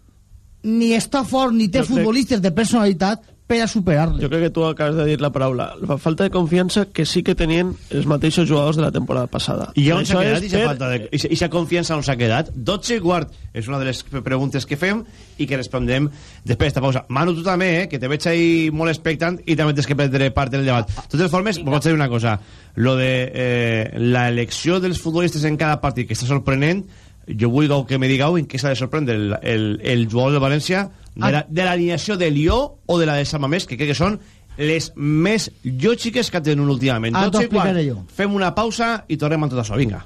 ni està fort, ni té Jo crec- futbolistes de personalitat per a superar-lo. Jo crec que tu acabes de dir la paraula. La falta de confiança que sí que tenien els mateixos jugadors de la temporada passada. I on s'ha quedat aquesta per- falta de... I aquesta confiança on s'ha quedat? 12 i quart és una de les preguntes que fem i que respondrem després d'esta pausa. Manu, tu també, eh, que te veig ahí molt expectant i també tens que prendre part en el debat. De totes formes, vos vaig dir una cosa. Lo de eh, la elecció dels futbolistes en cada partit, que està sorprenent, jo vull que me digueu en què s'ha de sorprendre el, el, el jugador de València de la- de l'alineació de Lió o de la de Samamés, que crec que són les més lògiques que tenen últimament. Ara t'ho 12 i quart. explicaré jo. Fem una pausa i tornem amb tot això. Vinga.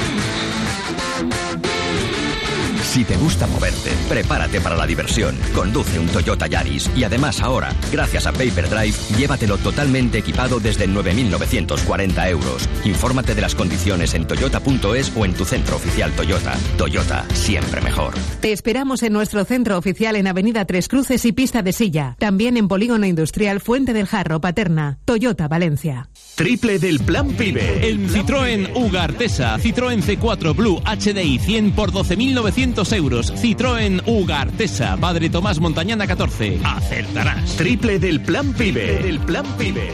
Si te gusta moverte, prepárate para la diversión. Conduce un Toyota Yaris y además ahora, gracias a Paper Drive, llévatelo totalmente equipado desde 9.940 euros. Infórmate de las condiciones en toyota.es o en tu centro oficial Toyota. Toyota, siempre mejor. Te esperamos en nuestro centro oficial en Avenida Tres Cruces y Pista de Silla. También en Polígono Industrial Fuente del Jarro, Paterna. Toyota Valencia. Triple del Plan Pibe. En Citroën Uga Artesa, Citroën C4 Blue HDI 100 por 12.900 euros. Citroën Uga Artesa, Padre Tomás Montañana 14. Acertarás. Triple del Plan Pibe. Del Plan Pibe.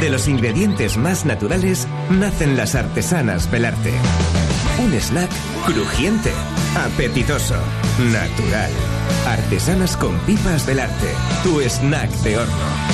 De los ingredientes más naturales nacen las artesanas Belarte. Un snack crujiente, apetitoso, natural. Artesanas con pipas Belarte. Tu snack de horno.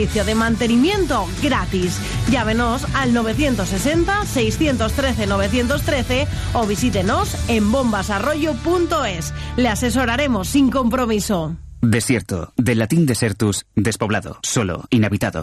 de mantenimiento gratis. Llávenos al 960-613-913 o visítenos en bombasarroyo.es. Le asesoraremos sin compromiso. Desierto, del latín desertus, despoblado, solo, inhabitado.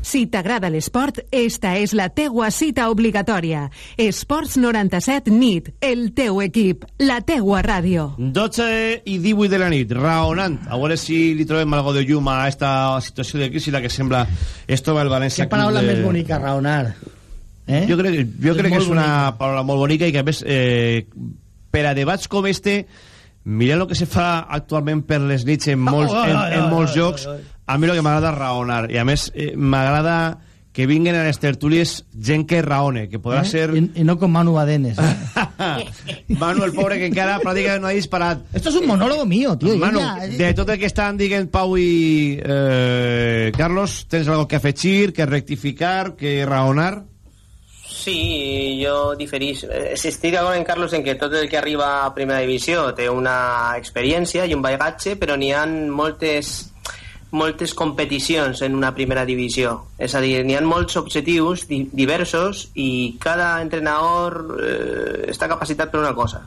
Si t'agrada l'esport, esta és la teua cita obligatòria. Esports 97 NIT, el teu equip, la teua ràdio. 12 i 18 de la nit, raonant. A veure si li trobem algo de llum a esta situació de crisi, la que sembla es troba el València. Qué paraula de... més bonica, raonar. Eh? Jo crec, jo És crec que és una bonica. paraula molt bonica i que a més eh, per a debats com este mirant el que se fa actualment per les nits en molts, Oh, oh, en, oh, en oh, molts oh, jocs oh, oh. A mi el que m'agrada és raonar i a més eh, m'agrada que vinguen a les tertúlies gent que raone que podrà Eh? ser I, I no con Manu Badenes. eh? Manu el pobre que encara pràcticament no ha disparat Esto es un monólogo mío, tío. Manu, ya, de tot el que estan dient Pau i eh, Carlos, tens algo que afegir, que rectificar, que raonar? Sí, jo diferís. Eh, Estic d'acord en Carlos en que tot el que arriba a primera divisió té una experiència i un bagatge, però n'hi ha moltes moltes competicions en una primera divisió. És a dir, n'hi ha molts objectius di diversos i cada entrenador eh, està capacitat per una cosa.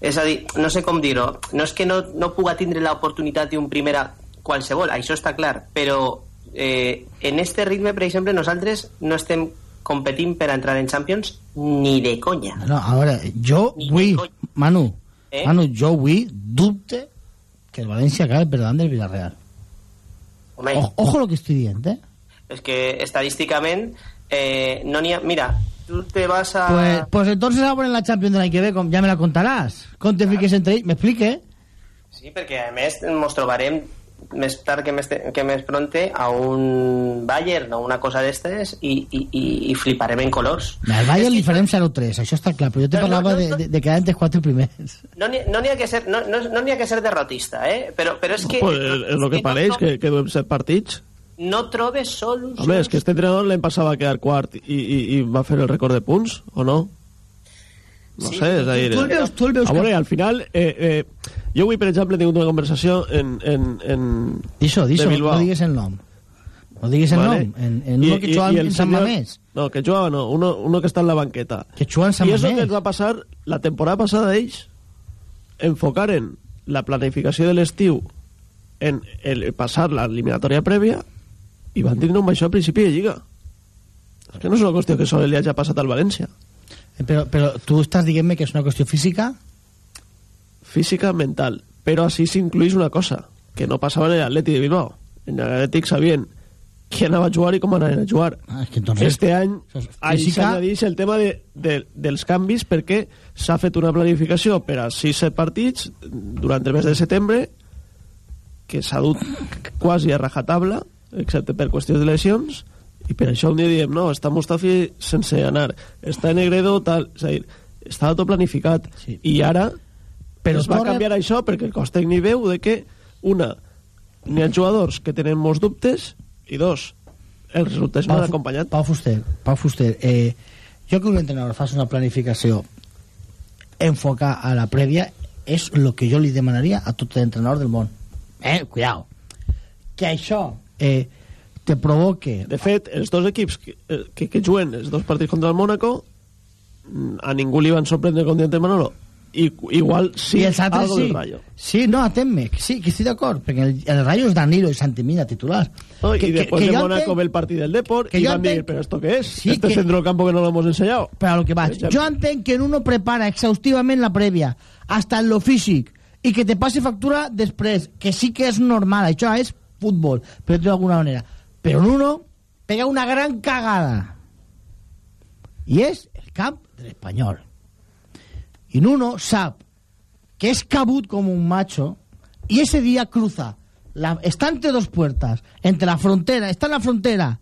És a dir, no sé com dir-ho, no és que no, no puga tindre l'oportunitat d'un primera qualsevol, això està clar, però eh, en este ritme, per exemple, nosaltres no estem competint per entrar en Champions ni de conya. No, a veure, jo vull... Manu, Eh? Manu, jo vull dubte que el València acabe per davant del Villarreal. Home, O, ojo lo que estoy dient, eh? és que estadísticament eh, no n'hi ha... Mira, tu te vas a... Pues, pues entonces ahora en la Champions del año que ve, com- ya me la contarás. Com te fiques entre ells, me explique. Sí, perquè a més ens trobarem més tard que més, que més pronte a un Bayern o una cosa d'estes i, i, i, i fliparem en colors. El Bayern li farem 0-3, això està clar, però jo te No, no, parlava no, de, no. de, de quedar entre els quatre primers. No n'hi no ha que ser no, no, no n'hi ha que ser derrotista, eh? Però, però és que Pues és el que pareix, que, que duem set partits. no trobes solucions. Home, és que este entrenador l'any passat va quedar quart i, i, i va fer el rècord de punts, o no? No Sí, sé, és a dir... tu el veus- tu el veus a veure, al final... Eh, eh, jo avui, per exemple, he tingut una conversació en... en, en de Bilbao. no digues el nom. No digues el Vale. nom. En, en uno que jugava en Sant Mamés. No, que jugava no, uno, uno que està en la banqueta. Que juga en Sant I és el que Mamés. ens va passar la temporada passada d'ells. Enfocaren la planificació de l'estiu en el passar l'eliminatòria prèvia i van tindre un baixó al principi de Lliga. És que no és una qüestió que solo li hagi passat al València. Però, però tu estàs dient-me que és una qüestió física? Física, mental. Però així s'incluís una cosa. que no passava en l'Atleti de Bilbao. En l'Atlètic sabien qui anava a jugar i com anaven a jugar. Ah, es que entonces, este any física- s'añadix el tema de, de, dels canvis perquè s'ha fet una planificació per a 6-7 partits durant el mes de setembre que s'ha dut quasi a rajatabla excepte per qüestions de lesions i per això un dia diem, no, està Mustafi sense anar, està Negredo tal, és a dir, estava tot planificat. Sí. i ara Però es va torna- canviar això perquè el cos tècnic veu de que una, n'hi ha jugadors que tenen molts dubtes i dos, els resultats no han acompanyat. Pau Fuster, Pau Fuster eh, jo que un entrenador faci una planificació enfocar a la prèvia és el que jo li demanaria a tot entrenador del món. Eh, cuidao que això eh, te provoque De fet, els dos equips que, eh, que, que juguen els dos partits contra el Mónaco mm, a ningú li van sorprendre com diente Manolo i igual sí, I els altres sí. Rayo Sí, no, atenme, que sí, que estic d'acord, perquè el, el Rayo és Danilo i Santimina titular. no, que, y después de jo Mónaco entenc- ve el partido del Deport que yo van entenc- pero ¿esto qué es? Sí, este que- centro del campo que no lo hemos enseñado Però a lo que vaig. Ja- Jo entenc que uno prepara exhaustivament la prèvia, hasta en lo físic, i que te passi factura després, que sí que és normal, això és futbol, per dir d'alguna manera. Però en uno pega una gran cagada. I és el camp de l'Espanyol. I en uno sap que és cabut com un macho y ese día cruza la, está entre dos puertas entre la frontera está en la frontera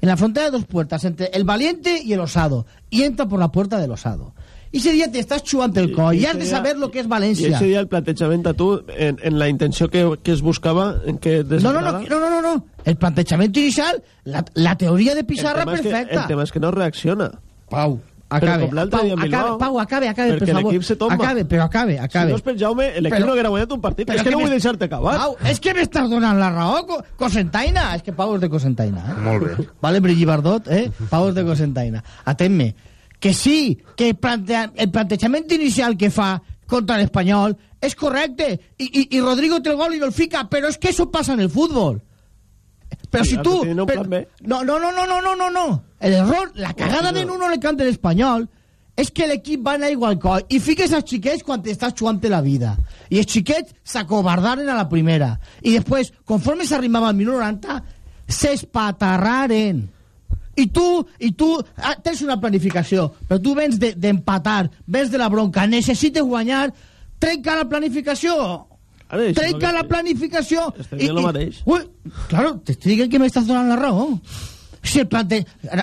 en la frontera de dos puertas entre el valiente y el osado y entra por la puerta del osado y ese día te estás chubando el coll y has de saber lo que es I Valencia ese dia el plantejament a tu en, en la intenció que, que es buscava en que no, no, no, no, no, no, no. El planteamiento inicial, la, la teoría de el tema és que, perfecta. el tema és que no reacciona Pau, Però acabe, l'altre Pau, dia acabe, Pau, acabe, acabe, per perquè favor. l'equip se tomba. Acabe, però acabe, acabe. Si no és per Jaume, l'equip Però- no haguera guanyat un partit. Però És que no me- vull deixar-te acabar. Pau, és que m'estàs donant la raó, Co- Cosentaina. És que Pau és de Cosentaina. Eh? Molt bé. Vale, Brigi Bardot, eh? Pau és de Cosentaina. Atén-me. Que sí, que el, plantea, el plantejament inicial que fa contra l'Espanyol és correcte. I, i, I Rodrigo té el gol i no el fica. Però és que eso pasa en el Sí, si un pero- plan B. no, no, no, no, no, no, no, no. El error, la cagada de Nuno en el camp de l'Espanyol és que l'equip va anar igual coll i fiques els xiquets quan t'estàs jugant la vida. I els xiquets s'acobardaren a la primera. I després, conforme s'arrimava al minut 90, s'espatarraren. I tu, i tu ah, tens una planificació, però tu vens de- d'empatar, de, vens de la bronca, necessites guanyar, trenca la planificació. Ara, això Trenca no- la planificació. Estem dient lo mateix. Ui, claro, t'estic dient que m'estàs donant la raó. Si el plante...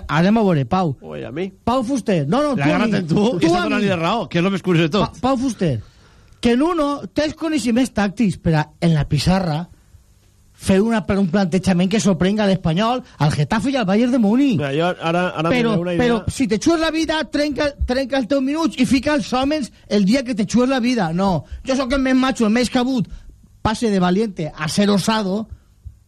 Anem a veure, Pau. Oi, a mi. Pau Fuster. No, no, tu a mi. Tú, Tu está a mi. donant-li raó, que és lo més curiós de Pa, tot. Pau Fuster. Que en uno té els coneixements tàctics per a, en la pissarra fer una, un plantejament que sorprenga a l'Espanyol, al Getafe i al Bayern de Múnich. Mira, jo ara, ara Però, una idea. però si te xues la vida, trenca, trenca els teus minuts i fica els homes el dia que te xues la vida. No, jo sóc el més macho, el més cabut. Passe de valiente a ser osado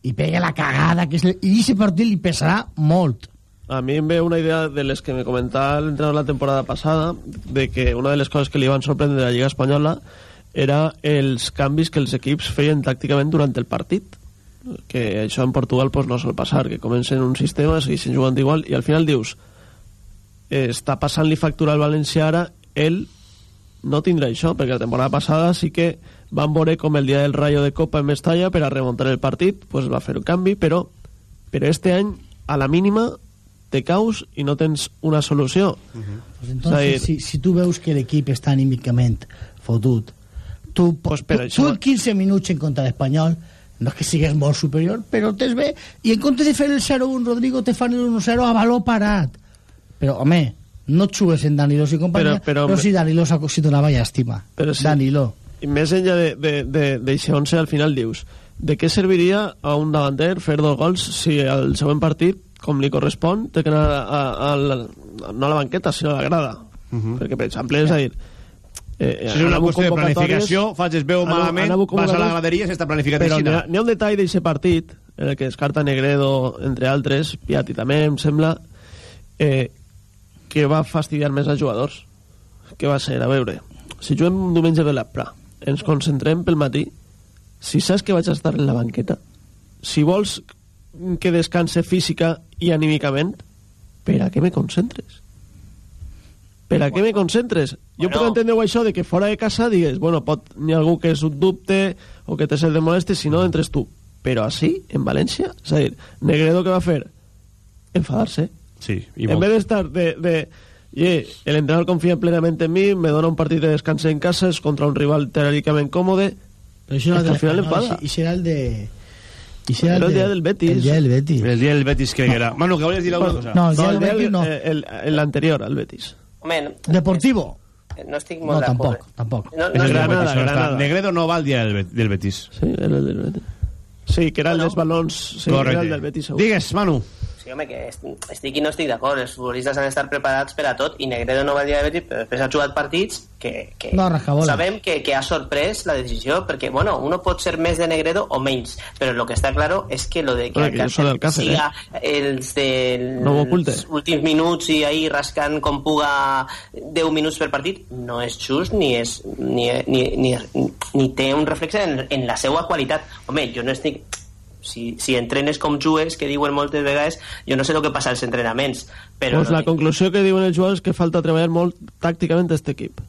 i pegue la cagada. Que és le... I aquest partit li pesarà molt. A mi em ve una idea de les que me comentava l'entrenador la temporada passada, de que una de les coses que li van sorprendre de la Lliga Espanyola era els canvis que els equips feien tàcticament durant el partit que això en Portugal pues, no sol passar, que comencen un sistema, segueixen jugant igual, i al final dius eh, està passant-li factura al València ara, ell no tindrà això, perquè la temporada passada sí que van veure com el dia del Rayo de Copa en Mestalla per a remuntar el partit, pues va fer un canvi, però, però este any, a la mínima, te caus i no tens una solució. Pues entonces, si, si tu veus que l'equip està anímicament fotut, tu, pues per tu, això- tu en 15 minuts en contra l'Espanyol, no és que sigues molt superior, però tens bé, i en comptes de fer el 0-1, Rodrigo, te fan el 1-0 a valor parat. Però, home, no xues en Danilo i companyia, Però- però, però- si Danilo s'ha si donava llàstima. Però sí. Danilo. I més enllà de, de, de, d'això 11, al final dius de què serviria a un davanter fer dos gols si al següent partit, com li correspon, té que anar a, a, a la, no a la banqueta, sinó a la grada. Uh -huh. Perquè, per exemple, és a dir... Eh, Si és una anàveu qüestió de planificació, faig es veu malament, vas a la graderia i s'està planificat Però així. ha, n'hi ha un detall d'aquest partit en el que descarta Negredo, entre altres, Piatti també, em sembla, eh, que va fastidiar més als jugadors. Que va ser, a veure, si juguem un diumenge de l'Apra, ens concentrem pel matí, si saps que vaig estar en la banqueta, si vols que descanse física i anímicament, per a què me concentres? Per a què me concentres? Jo puc entendre això de que fora de casa digues, bueno, pot n'hi ha algú que és un dubte o que té set de moleste, si no entres tu. Però així, en València, és a dir, Negredo què va fer? Enfadar-se. Sí, i en molt. vez de estar de, de Oye, el entrenador confía plenamente en mí, me dona un partido de descanso en casa, es contra un rival teóricamente cómodo. Pero eso de- al final no, enfada. Y será el de... Y será Era el de- día del Betis. El día del Betis. El día del Betis crec que era. Manu, que volies dir alguna cosa? No, el día del el, Betis no. el, el, el anterior al Betis. Home, Deportivo. No estic No, molt d'acord. tampoc, tampoc. No, És no, el estic- Betis, Granada, no. Granada. Negredo no va al dia del, del Betis. Sí, era el del Betis. Sí, que era el dels balons. Sí, era Correcte. el del Betis. segur. Digues, Manu. Sí, home, que est- estic i no estic d'acord. Els futbolistes han d'estar preparats per a tot i Negredo no va dia de Betis, però després ha jugat partits que, que No, sabem que, que ha sorprès la decisió, perquè, bueno, uno pot ser més de Negredo o menys, però lo que està claro és que lo de que, Bueno, que del Cáceres, siga els dels No últims minuts i ahí rascant com puga 10 minuts per partit no és just ni, és, ni, ni, ni, ni té un reflexe en, en la seva qualitat. Home, jo no estic si, si entrenes com jugues, que diuen moltes vegades, jo no sé el que passa als entrenaments, però... Pues no la conclusió que diuen els jugadors és que falta treballar molt tàcticament este equip.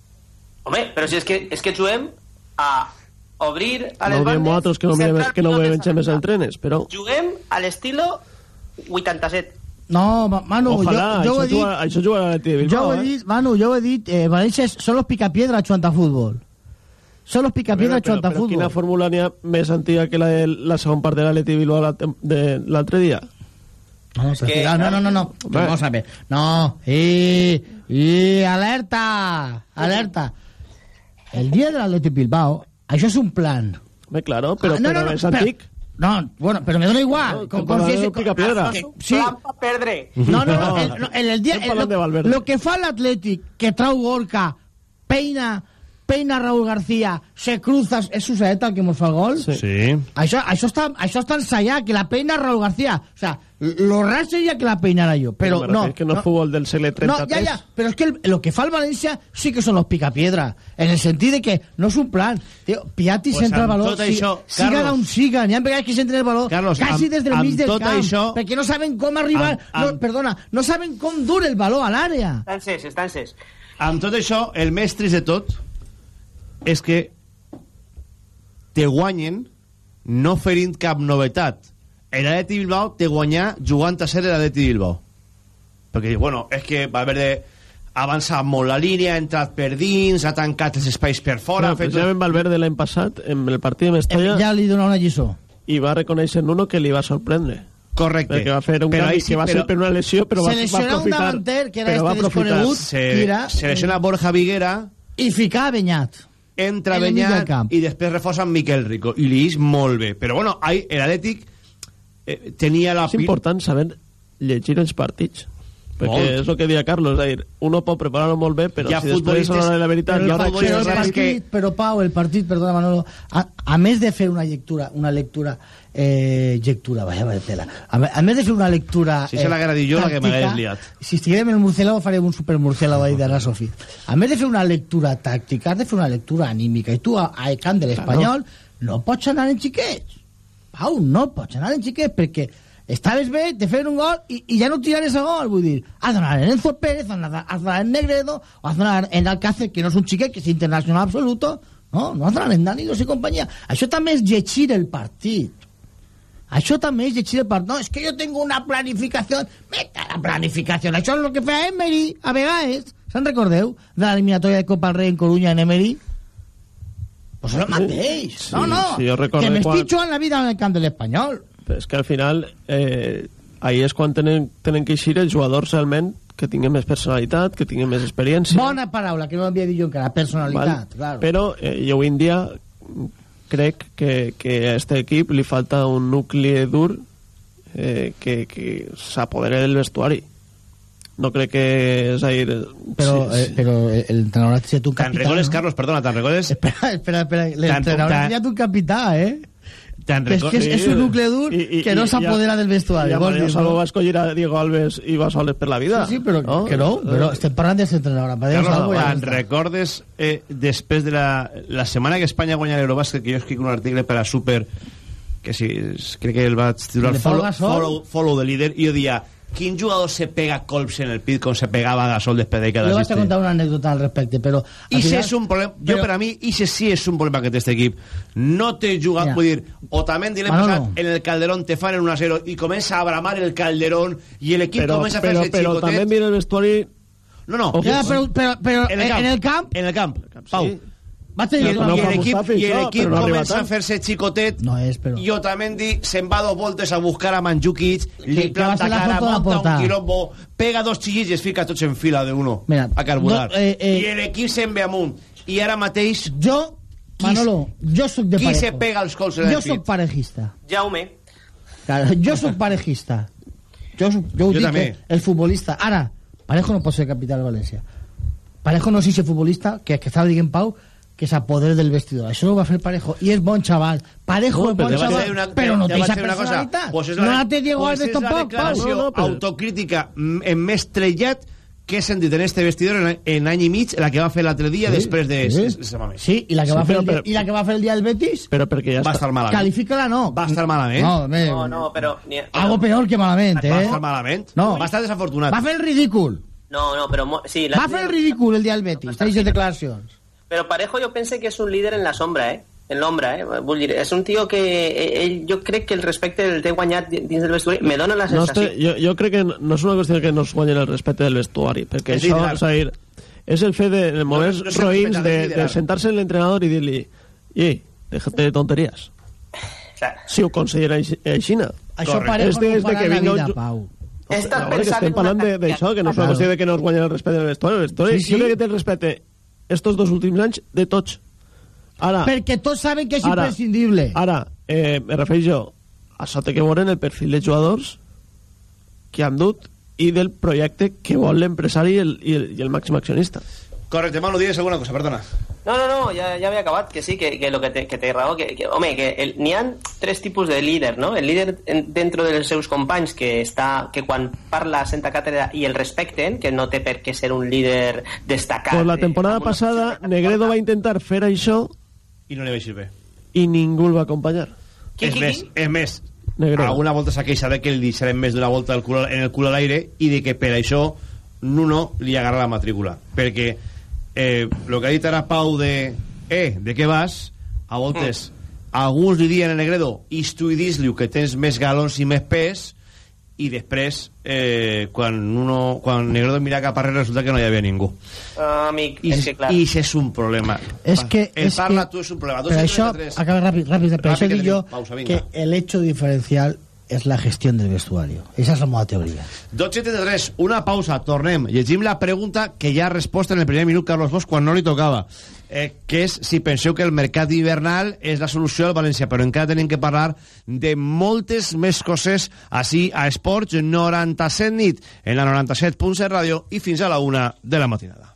Home, però si és que, és que juguem a obrir a les No ho diem bandes nosaltres que no, centrar que no veiem més a- entrenes, però... Juguem a l'estilo 87. No, Ma- Manu, Ojalà, yo, yo això, he dit... juga, això juga a l'Atleti de Bilbao, Yo he eh? dit, Manu, yo he dit, eh, Valencia es- son los picapiedras chuanta fútbol. Son los picapiedras Però, chuanta però quina fórmula n'hi ha més antiga que la, de, la segona part de l'Atleti de Bilbao de l'altre dia? No, que- no, no, no, no. Vamos a ver. No, y, y alerta, alerta. El día del Atleti Bilbao, eso es un plan. Bé, claro, però, Ah, no, però no, no, és antic. No, bueno, pero me da igual. No, con, con si el ese- picapiedra. que- sí. Plan pa perdre. No, no, no, el, no, en el día, el- de lo, Valverde. lo que fa l'Atlètic, que trau Gorka, peina, peina Raúl García, se cruza, és Susaet el que mos fa el gol? Sí. Això, això, està, això està ensayat, que la peina Raúl García. O sea, lo rar sería que la peinara yo, pero Me no. refiero que no, es fútbol del segle 33. No, ya, ya, pero es que el- lo que fa el Valencia sí que son los picapiedra, en el sentido de que no es un plan. Tío, Piatti Pues centra el tot si, això, siga Carlos. d'on siga, n'hi ha vegades que s'entra el baló Carlos, quasi amb- des del mig del camp, això- perquè no saben com arribar, Amb- amb- no, perdona, no saben com dur el baló a l'àrea. Estan ses, estan ses. Amb tot això, el més trist de tot és que te guanyen no ferint cap novetat. L'Atleti Bilbao te guanyà jugant a ser l'Atleti Bilbao. Perquè, bueno, és que Valverde ha avançat molt la línia, ha entrat per dins, ha tancat els espais per fora... No, fet... precisament Valverde l'any passat, en el partit de Mestalla, Ja li dona una lliçó. i va reconèixer en uno que li va sorprendre. Correcte. Perquè va fer un Però canvi sí, que va però- ser per una lesió, però va, Se va lesiona un aprofitar. davanter, que era va este aprofitar. desconegut. Se, Tira. se lesiona Borja Viguera, I ficar Benyat. Entra En i després reforça amb Miquel Rico. I li és molt bé. Però bueno, ahí l'Atlètic eh, tenia la... És important saber llegir els partits. Perquè Molt. és el que deia Carlos, és a dir, uno pot preparar-ho molt bé, però ha si després de la veritat Però el, però el partit, però Pau, el partit, perdona Manolo, a, a més de fer una lectura, una lectura, eh, lectura, vaya, vaya tela, a, a més de fer una lectura... Si se l'haguera dit jo, la que m'hagués liat. Si estiguem en el murciélago farem un supermurciélago ahí de la Sofi. A més de fer una lectura tàctica, has de fer una lectura anímica, i tu a, a camp de l'Espanyol no pots anar en xiquets. Pau, no pots anar en xiquets, perquè estaves bé, te feien un gol i, i ja no tirares el gol, vull dir, has d'anar en Enzo Pérez, has d'anar d'anar en Negredo, o has d'anar en Alcácer, que no és un xiquet, que és internacional absoluto, no, no has d'anar en Danilos i companyia. Això també és llegir el partit. Això també és llegir el partit. No, és que jo tengo una planificació. Meta la planificació. Això és el que feia Emery, a vegades. Se'n recordeu? De l'eliminatòria de Copa del Rei en Coruña en Emery? Pues és el mateix. Sí, no, no. sí, jo que m'estic quan- jugant la vida en el camp de l'Espanyol. Però és que al final eh, ahí és quan tenen, tenen que eixir els jugadors realment que tinguin més personalitat, que tinguin més experiència. Bona paraula, que no l'havia dit jo encara. Personalitat, claro. Però eh, jo avui en dia crec que, que a este equip li falta un nucli dur eh, que, que s'apodere del vestuari. No crec que... És a dir... Però, sí, eh, però el entrenador ha sigut un capità. recordes, no? Carlos, perdona, te'n recordes? Espera, espera, espera. L'entrenador ha sigut un capità, eh? És que és, és un nucle dur que no s'apodera del vestuari. I a vols dir, Salvo no? va escollir a Diego Alves i va soles per la vida. Sí, sí, però que no, però estem parlant d'aquest entrenador. Mario Carlos, Salvo ja recordes eh, després de la, la setmana que Espanya guanya l'Eurobàsquet que jo escric un article per a Super que si, crec que el vaig titular de follow, Gasol? follow, follow the leader i jo dia quin jugador se pega colps en el pit com se pegava Gasol després de cada Yo vas a assiste? contar una anécdota al respecto, pero... al I si final- és un problema, jo pero- per a mi, i si sí és un problema que té este equip. No té jugat, Mira. vull dir, o també Manolo. passat en el Calderón te fan en 1 a 0 i comença a bramar el Calderón i l'equip Però, comença a però, fer-se però xicotet. també mira el vestuari... No, no. Ya, pero, pero, pero En el camp. en el camp... En el camp, Pau. Va a tener I, una- i l'equip i no arriba comença a fer-se xicotet No és, però... i Otamendi se'n va dos voltes a buscar a Mandzukic, li que planta ser la cara, monta un quilombo, pega dos xillits i es fica tots en fila de uno Mira, a carburar. no, eh, eh, I l'equip se'n ve amunt. I ara mateix... Jo, Manolo, jo sóc de qui parejo. se pega els cols Jo sóc parejista. Jaume. Claro, jo sóc parejista. Jo, soc, jo ho Jo dic, també. eh, el futbolista. Ara, Parejo no pot ser capital de València. Parejo no és ese futbolista que, que estava dient Pau que s'apodera del vestidor. Això no ho va fer Parejo. I és bon xaval. Parejo No, és però bon xaval, dir una- però no te té esa dir una cosa. personalitat. Pues no la té Diego pues Alves la tampoc, Pau. No, no, però- autocrítica mm, en més trellat que he sentit en este vestidor en, en any i mig, la que va fer l'altre dia Sí, després de... sí. Sí, i la que, Sí, va, fer però- el però- i la que va fer el dia del Betis, Però perquè ja Va estar malament. califícala no. Va estar malament. No, me, No, no, però... Ni... Algo peor que malament, eh? Va estar malament. No. Va estar desafortunat. Va fer el ridícul. No, no, però... mo- Sí, Va fer el ridícul el dia del Betis. Tenéis declaracions. Però Parejo jo pense que és un líder en la sombra, eh? En l'ombra, eh? Vull dir, és un tio que eh, ell, jo crec que el respecte el té guanyat di- dins del vestuari. Me dona la No sensació. esté, jo, jo crec que no no és una qüestió que no es guanyen el respecte del vestuari, perquè És això, és a dir, és el fet de, en moments no se roïns de, de sentar-se en l'entrenador i dir-li «Ei, déjate de tonterías». Clar. Si ho considera aixina. Això Correcte. Este no és de que la vinga un vida, Pau. Que pensant estem en una parlant de- d'això, que no és una qüestió de que no es guanyen el respecte del vestuari. El vestuari Sí, sí. Jo crec que té el respecte estos dos últims anys de tots. Ara, Perquè tots saben que és Ara- imprescindible. Ara, eh, me refereixo a això té que veure en el perfil de jugadors que han dut i del projecte que vol l'empresari i, el, i, el, i el màxim accionista. Correcte, Manu, digues alguna cosa, perdona. No, no, no, ja, ja havia acabat, que sí, que, que lo que té, que té raó, que, que home, que el, n'hi ha tres tipus de líder, no? El líder en, dentro dels seus companys que està, que quan parla senta càtedra i el respecten, que no té per què ser un líder destacat. Pues la eh, temporada una passada Negredo va intentar fer això I no li va eixir bé. i ningú el va acompanyar. Qui, és qui, més, qui? és més, Negredo. alguna volta s'ha queixat de que li deixarem més d'una volta el cul, en el cul a l'aire i de que per això Nuno li agarra la matrícula. Perquè eh, el que ha dit ara Pau de eh, de què vas? A voltes alguns li diuen a Negredo isto i dis-li que tens més galons i més pes i després eh, quan, uno, quan Negredo mira cap arrere resulta que no hi havia ningú Ah, amic, i, és que clar. i això és un problema És que... el és parla que, tu és un problema Per això, 233. acaba ràpid, ràpid, per Ràpid, això que dic jo tenim pausa, vinga. que el hecho diferencial es la gestión del vestuario. Esa es la moda teoría. 273, una pausa, tornem. Llegim la pregunta que ja ha respost en el primer minut Carlos Bosch quan no li tocava, eh, que és si penseu que el mercat hivernal és la solució al València, però encara tenim que parlar de moltes més coses així a Esports 97 nit, en la 97.7 ràdio i fins a la una de la matinada.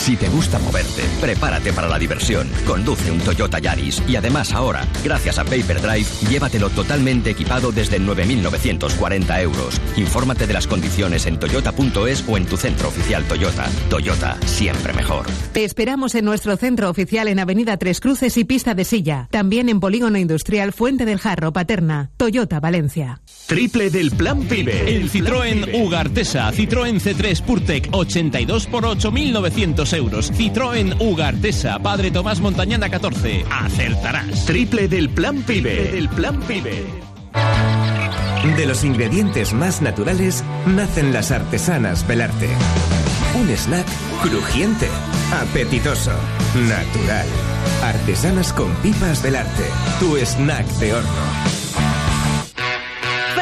Si te gusta moverte, prepárate para la diversión. Conduce un Toyota Yaris y además ahora, gracias a Paper Drive, llévatelo totalmente equipado desde 9.940 euros. Infórmate de las condiciones en toyota.es o en tu centro oficial Toyota. Toyota, siempre mejor. Te esperamos en nuestro centro oficial en Avenida Tres Cruces y Pista de Silla. También en Polígono Industrial Fuente del Jarro, Paterna. Toyota, Valencia. Triple del Plan Pibe. El Citroën Ugartesa, Citroën C3 Purtec 82 por 8.900 euros. Citroën Ugartesa, Padre Tomás Montañana 14. Acertarás. Triple del Plan Pibe. Del Plan Pibe. De los ingredientes más naturales nacen las artesanas Belarte. Un snack crujiente, apetitoso, natural. Artesanas con pipas Belarte. Tu snack de horno.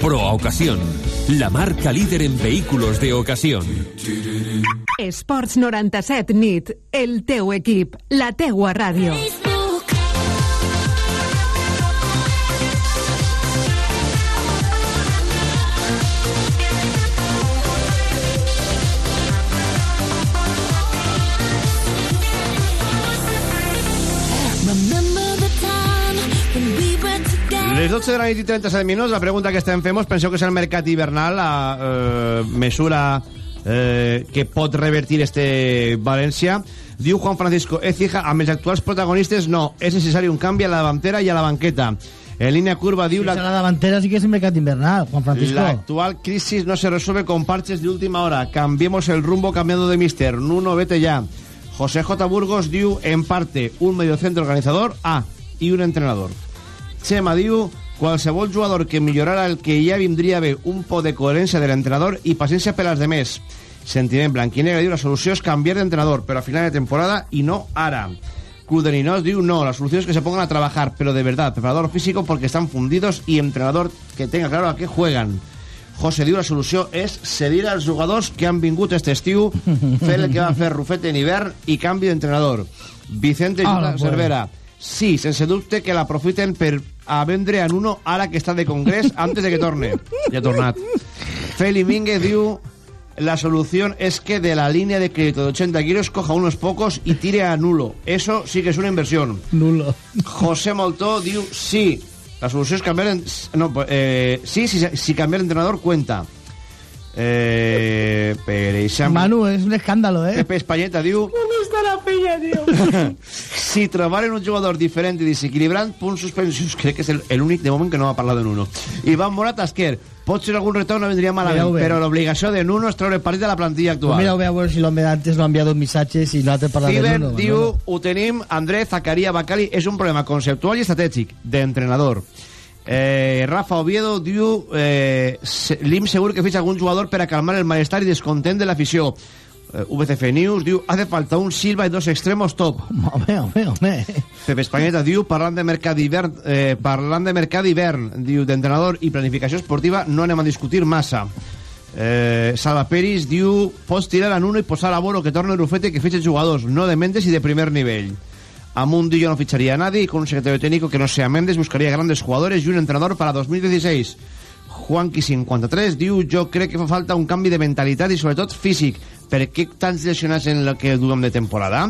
Proa Ocasión, la marca líder en vehículos de ocasión. Esports 97 nit, el teu equip, la teua ràdio. Les 12 de la nit i 37 minuts, la pregunta que estem fent, penseu que és el mercat hivernal la eh, mesura eh, que pot revertir este València? Diu Juan Francisco Ecija, amb els actuals protagonistes, no, és necessari un canvi a la davantera i a la banqueta. En línia curva diu... La... la davantera sí que es el mercat invernal, Juan Francisco. La actual crisis no se resuelve con parches de última hora. Cambiemos el rumbo cambiando de mister. Nuno, vete ya. José J. Burgos diu, en parte, un mediocentro organizador, A, y un entrenador. Chema diu, qualsevol jugador que millorara el que ja vindria bé un po de coherència de l'entrenador i paciència per als demés. Sentiment blanquinegre diu, la solució és canviar d'entrenador, però a final de temporada i no ara. Cuderinos diu, no, la solución es que se pongan a trabajar, pero de verdad, preparador físico porque están fundidos y entrenador que tenga claro a qué juegan. José diu, la solució és cedir als jugadors que han vingut este estiu, fer el que va fer Rufete en hivern i canvi d'entrenador. Vicente Ah, Cervera, sí, sense dubte que l'aprofiten per a vendre en uno ara que està de congrés antes de que torne. Ja ha tornat. Feli Mínguez diu la solución es que de la línea de crédito de 80 kilos coja unos pocos y tire a nulo. Eso sí que es una inversión. Nulo. José Moltó diu sí. La solució és canviar... En... No, eh, sí, si, si canviar l'entrenador cuenta. Eh, per exemple... Manu, és un escàndalo, eh? Pepe Espanyeta diu... ¿Dónde está la peña, tío? si trobaren un jugador diferent i desequilibrant, punts suspensos. Crec que és el- l'únic de moment que no ha parlat de Nuno. Iván Morat Esquer. Pot ser algun retorn, no vendria malament, però l'obligació de Nuno és treure partit de la plantilla actual. Mira, a ver si l'home d'antes no ha enviado un missatge si no ha de parlar de Steven Nuno. diu, Manolo. ho tenim, André Zacaria Bacali, és un problema conceptual i estratègic, d'entrenador. Eh, Rafa Oviedo diu, eh, l'IM segur que fitxa algun jugador per a calmar el malestar i descontent de l'afició. Eh, VCF News diu, hace falta un Silva i dos extremos top. Home, home, home. Pepe Espanyeta diu, parlant de mercat d'hivern, eh, parlant de mercat d'hivern, diu, d'entrenador i planificació esportiva, no anem a discutir massa. Eh, Salva Peris diu, pots tirar a Nuno i posar a Boro que torne Rufete que fitxe jugadors, no de Mendes i de primer nivell. Amundi yo no ficharía a nadie y con un secretario técnico que no sea Méndez buscaría grandes jugadores y un entrenador para 2016. Juanqui 53 diu jo crec que fa falta un canvi de mentalitat i sobretot físic. Per què tants lesionats en el que duem de temporada?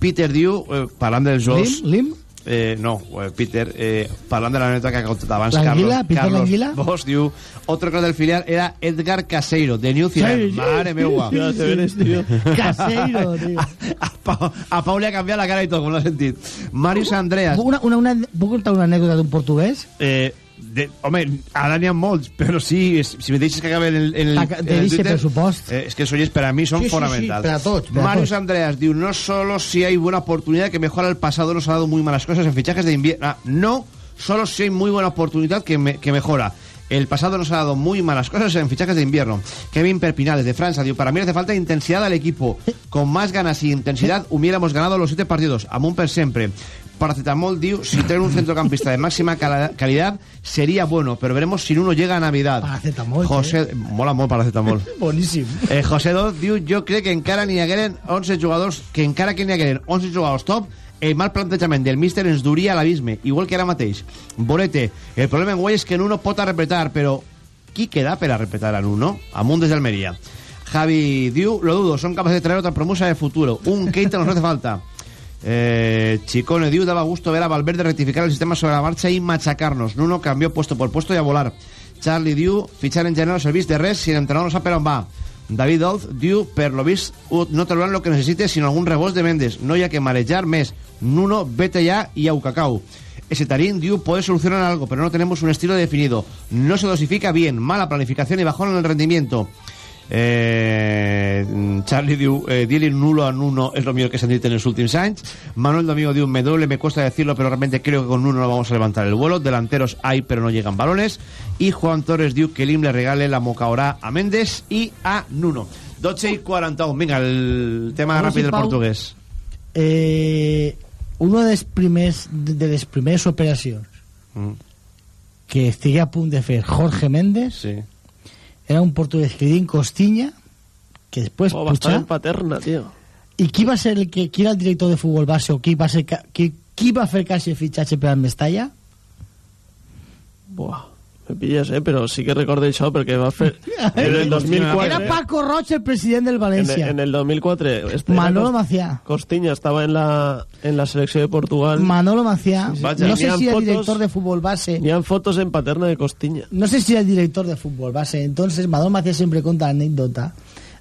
Peter diu, eh, parlant dels dos... Lim? Lim? Eh, no, eh, Peter, eh, parlant de l'anècdota que ha contat abans L'Anguila? Carlos, Carlos? Bosch, diu, otro crack del filial era Edgar Caseiro, de New Zealand. Sí, sí. Mare meua. Ja te veres, tío. Caseiro, tío. A Pau, a Pau li ha canviat la cara i tot, com l'ha sentit. Marius Andreas. Una, una, una, ¿Puc contar una anècdota d'un portuguès? Eh, de, home, ara n'hi ha molts, però sí, si me deixes que acabe en el, en el, en el Twitter, pressupost. eh, es que esos para mí son Sí, sí, sí, fundamentales. per a tots, per a Marius tots. Andreas diu, no solo si hay buena oportunidad que mejora el pasado nos ha dado muy malas cosas en fichajes de invierno. Ah, no, solo si hay muy buena oportunidad que, me- que mejora. El pasado nos ha dado muy malas cosas en fichajes de invierno. Kevin Perpinales, de Francia, diu, para mí hace falta intensidad al equipo. Con más ganas y intensidad hubiéramos ganado los siete partidos. Amun per siempre. Paracetamol diu, si traen un centrocampista de máxima cala- calidad, sería bueno, pero veremos si uno llega a Navidad. Paracetamol, José, mola molt paracetamol. Boníssim. Eh, José Dos diu, jo crec que encara n'hi hagueren 11 jugadors, que encara que n'hi hagueren 11 jugadors top, el mal plantejament del míster ens duria a l'abisme, igual que ara mateix. Borete, el problema en Guai és que no pot arrepetar, però qui queda per a repetar a Nuno? Amunt des d'Almeria. Javi diu, lo dudo, son capaces de traer otra promosa de futuro. Un Keita nos hace falta. Eh, Chicone diu, daba gusto ver a Valverde rectificar el sistema sobre la marcha y machacarnos. Nuno cambió puesto por puesto y a volar. Charlie diu, fichar en general servís de res si l'entrenador no sap per on va. David Olz diu, per lo vist, no trauran lo que necessite sinó algun rebost de Mendes. No hi ha que marejar més. Nuno, vete ya y au cacao. Ese Tarín diu, puede solucionar algo, pero no tenemos un estilo definido. No se dosifica bien, mala planificación y bajón en el rendimiento. Eh, Charlie diu eh, nulo a Nuno es lo mío que se han dicho en los últimos años Manuel Domingo diu me duele, me cuesta decirlo pero realmente creo que con Nuno no vamos a levantar el vuelo. Delanteros hay pero no llegan balones. Y Juan Torres diu que Lim le regale la mocaorá a Méndez y a Nuno. 12 y 41 venga el tema rápido del portugués. Eh, uno dels primers, de les primeres operacions Mm. que estigui a punt de fer Jorge Méndez sí era un portugués que vivía en Costiña, que después... Oh, en Paterna, tío. ¿Y qué iba a ser el que, que era el director de fútbol base o qué iba a ser iba a hacer casi el fichaje para Mestalla? Buah me pilles, eh? Però sí que recordo això perquè va fer... En el 2004... era Paco Roig el president del En, València en el 2004... este era Manolo Macià Costiña estaba en la, en la selección de Portugal. Manolo Macià Vaya. no sé si fotos- director de futbol base han fotos en paterna de Costiña. no sé si era el director de fútbol base. Entonces, Madón Macías siempre cuenta la anécdota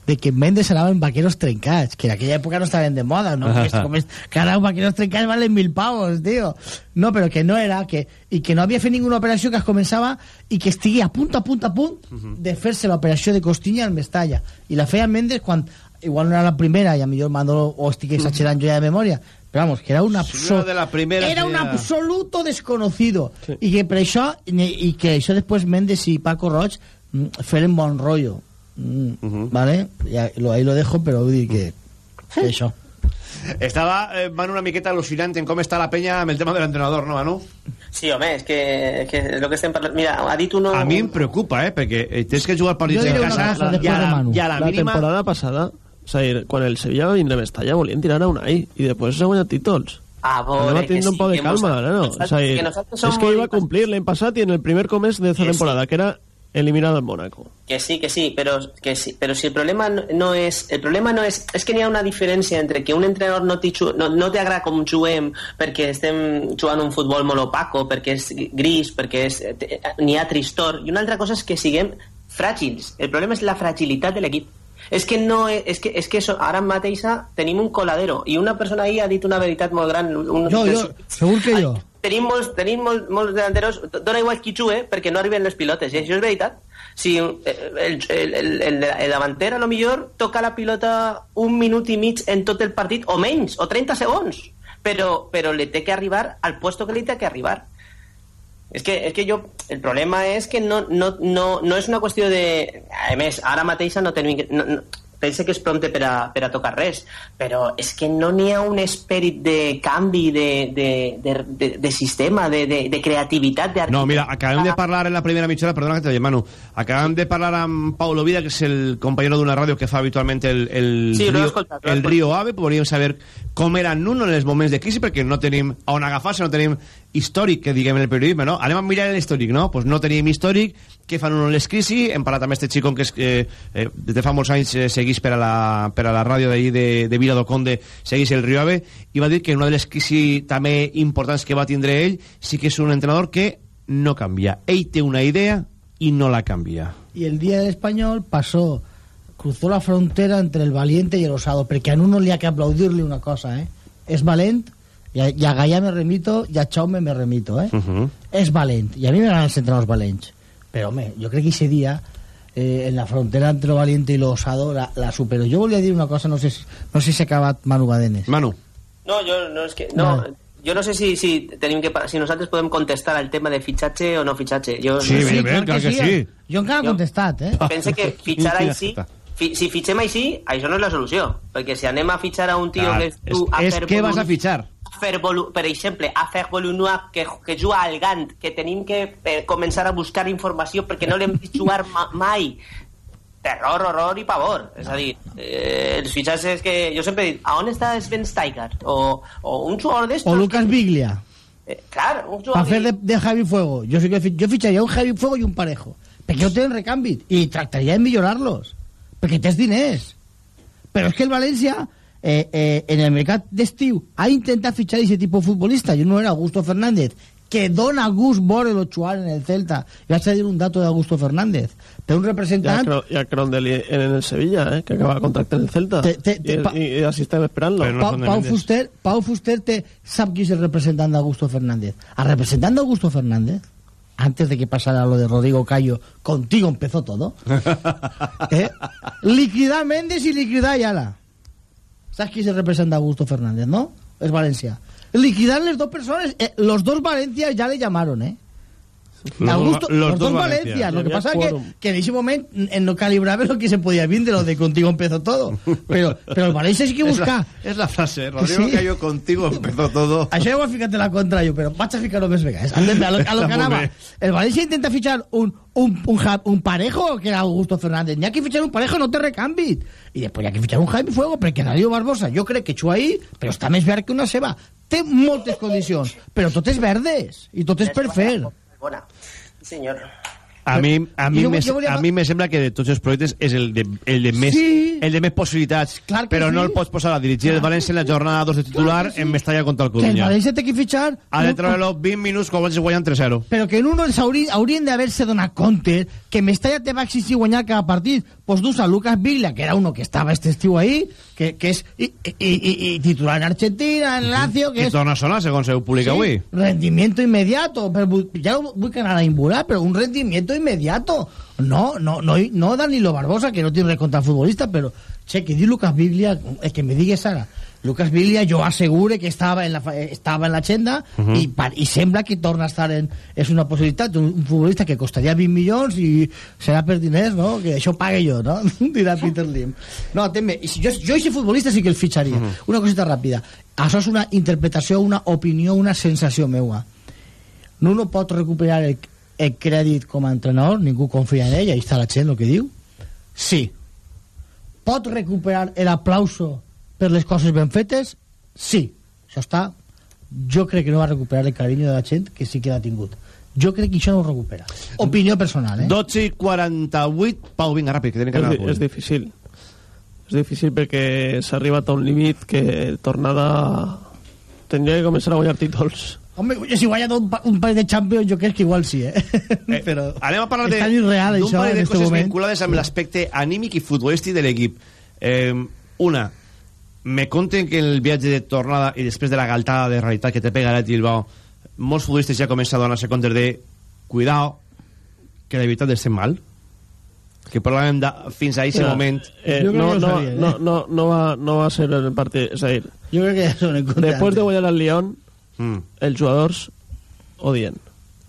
de que Méndez anava en vaqueros trencats, que en aquella época no estaven de moda, ¿no? Que, es, como es, que ara els vaqueros trencats valen mil pavos, tío. No, però que no era, que, i que no havia fet ninguna operació que es començava i que estigui a punt, a punt, a punt de fer-se l'operació de Costinya al Mestalla. I la feia Méndez quan igual no era la primera i a millor Manolo o estic exagerant jo ja de memòria però vamos, que era un Si no absolut era de la primera, era sí un absoluto desconocido i que per això i que això després Méndez i Paco Roig mm, feren bon rotllo mm, vale ya, lo, ahí lo dejo vull dir que, això estaba eh, Manu una miqueta alucinante en cómo está la peña amb el tema del entrenador, ¿no Manu? Sí, home, és que, que el que estem parlant... Mira, ha dit uno... A mi em preocupa, eh, perquè eh, tens que jugar partits en casa cosa, i a la, Manu. i a la La mínima... temporada passada, o sigui, quan el Sevilla va vindre a Mestalla volien tirar a Unai i després s'ha guanyat títols. A veure, Anem a que tenir sí, un poc de calma, no? O sigui, que és iba a cumplir l'any passat i en el primer comés de esta temporada, que era eliminado en Mónaco. Que sí, que sí, pero que sí, pero si el problema no, no es el problema no és és que n'hi ha una diferència entre que un entrenador no t'hi ju- no, no t'agrada com juguem perquè estem jugant un futbol molt opaco, perquè és gris, perquè és eh, n'hi ha tristor i una altra cosa és que siguem fràgils. El problema és la fragilitat de l'equip. És que no és, és que, és que això, ara mateix tenim un coladero i una persona ahí ha dit una veritat molt gran. Un, jo, jo, segur que jo tenim molts, tenim molts, molts delanteros, dona igual qui jugue perquè no arriben les pilotes, i això és veritat. Si eh, el, el, el, el, el davanter a lo millor toca la pilota un minut i mig en tot el partit, o menys, o 30 segons, però, però li té que arribar al puesto que li té que arribar. És que, és que jo, el problema és que no, no, no, no és una qüestió de... A més, ara mateixa no tenim... No, no, pense que és prompte per a, per a tocar res, però és que no n'hi ha un esperit de canvi de, de, de, de, de sistema, de, de, de creativitat, No, mira, acabem de parlar en la primera mitja hora, perdona que te diga, Manu, acabem de parlar amb Paulo Vida, que és el compañero d'una ràdio que fa habitualment el, el, Sí, Río, escoltat, el. Río Ave, podríem saber com era Nuno en els moments de crisi, perquè no tenim on agafar-se, no tenim històric, que diguem en el periodisme, no? Anem a mirar l'històric, no? Pues no tenim històric, què fan en les crisi, hem parlat amb este xicon que és, eh, eh, des de fa molts anys eh, seguís per a la, per a la ràdio d'ahir de, de Vila do Conde, seguís el Río Ave, i va dir que una de les crisi també importants que va tindre ell, sí que és un entrenador que no canvia. Ell té una idea i no la canvia. y el día del español pasó cruzó la frontera entre el valiente y el osado porque a uno le hay que aplaudirle una cosa ¿eh? es valent y a, y a Gallà me remito y a Chaume me remito ¿eh? Uh -huh. es valent y a mí me ganan els entrenadors valents pero home, yo creo que ese día eh, en la frontera entre lo valiente y lo osado la, la superó yo volia dir una cosa no sé, si- no sé si s'ha acabat Manu Badenes Manu No, jo no, és que, no, Vale. jo no sé si, si, tenim que, si nosaltres podem contestar al tema de fitxatge o no fitxatge. Jo, Sí, no, evidentment, clar que sí. jo encara he contestat eh? Pense que fitxar així, fi, si fitxem així, això no és la solució. Perquè si anem a fitxar a un tio Clar, que és tu a és fer que vas a fitxar. A fer volu, per exemple, a fer Volunua que, que juga al Gant, que tenim que eh, començar a buscar informació perquè no l'hem vist jugar ma, mai. Terror, horror i pavor. És a dir, eh, els fitxatges que... Jo sempre he dit, a on està Sven Steiger? O, o un jugador d'estos... o Lucas Biglia Eh, clar, un para jugador... hacer de, de Javi Fuego yo, sí que yo ficharía un Javi Fuego y un Parejo perquè no tenen recanvi i tractaria de millorar-los perquè tens diners però és que el València eh, eh, en el mercat d'estiu ha intentat fitxar aquest tipus de futbolista i no era Augusto Fernández que dona gust veure-lo jugar en el Celta i vaig a dir un dato d'Augusto Fernández per un Ya, representant Cro- ya Crondel en el Sevilla, eh, que acaba de contractar en el Celta. Te- te- te- y, pa- y- y así están esperando. Pau, Pau, Fuster, Pau Fuster te, sap qui és el representant d'Augusto Fernández. El representant d'Augusto Fernández, antes de que pasara lo de Rodrigo Cayo, contigo empezó todo, ¿eh? liquidar Méndez y liquidar Ayala. ¿Sabes quién es el representante de Augusto Fernández, no? Es Valencia. Liquidar las dos personas, eh, los dos Valencia ya le llamaron, ¿eh? Los Augusto- dos- los los dos dos Valencia. Valencia. Lo que pasa es que, en ese momento en no calibraba lo que se podía bien de lo de contigo empezó todo. Pero, pero el Valencia sí que Es la- busca. Es la frase. Rodrigo Sí. Cayo contigo empezó todo. He ficat en la contra jo, però vaig a ficar-ho més vegades. A lo, a lo, a lo que anava. bé. El València intenta fitxar un, un, un, un parejo, que era Augusto Fernández. N'hi ha que fitxar un parejo, no té recanvi. I després hi ha que fitxar un Jaime Fuego, perquè Darío Barbosa, jo crec que xua ahí, però està més verd que una ceba. Té moltes condicions, però totes verdes, i totes per fer. Bona. Senyor. A mi, a mi, Jo- me, jo volia- a mi me sembla que de tots els projectes és el de, el de, més, Sí. el de més possibilitats, Clar però no sí. el pots posar a dirigir el València en la jornada 2 de titular en Mestalla contra el Que el Coruña. València té que fitxar... Ha de un- treure-lo 20 minuts quan vagis guanyant 3-0. però que en uno els haurien, haurien d'haver-se donat compte que Mestalla te va exigir guanyar cada partit pues dus a Lucas Viglia, que era uno que estava este estiu ahí que, que és i, i, i, i titular en Argentina, en Lazio que Que és torna a sonar, segons heu publicat Sí, avui. rendimiento inmediato però ja no vull que anar a imburar però un rendimiento inmediato no, no, no, no Danilo Barbosa que no tiene res contra el futbolista però che, que di Lucas Viglia el que me digues ara Lucas Viglia jo assegure que estava en la, eh, estava en l'agenda uh. -huh. i, i sembla que torna a estar en és una possibilitat, un, un futbolista que costaria 20 milions i serà per diners no? que això pague jo, no? dirà Peter Lim no, si jo, jo aquest futbolista sí que el fitxaria una cosita ràpida això és una interpretació, una opinió una sensació meua no no pot recuperar el, el crèdit com a entrenador, ningú confia en ell, ahí està la gent el que diu. Sí. Pot recuperar el aplauso per les coses ben fetes? Sí. Això està... Jo crec que no va recuperar el carinyo de la gent que sí que l'ha tingut. Jo crec que això no ho recupera. Opinió personal, eh? 12 i 48. Pau, vinga, ràpid, que tenim que És, anar punt. és difícil. És difícil perquè s'ha arribat a un límit que tornada tindria que començar a guanyar títols. Home, si guanya un, pa- un parell de Champions jo crec que igual sí, eh? Però Anem a parlar d'un això parell en de coses moment. vinculades amb l'aspecte anímic i futbolístic de l'equip. Eh, una, me conten que el viatge de tornada i després de la galtada de realitat que te pega l'Atleti Bilbao, molts futbolistes ja comencen a donar-se compte de cuidao, que la veritat estem mal que parlàvem de, fins a aquest Mira, moment Eh, no, no, no, no, no, va, no va ser el partit. És a dir, Jo crec que ja són en compte després de guanyar el Lyon, mm. els jugadors odien.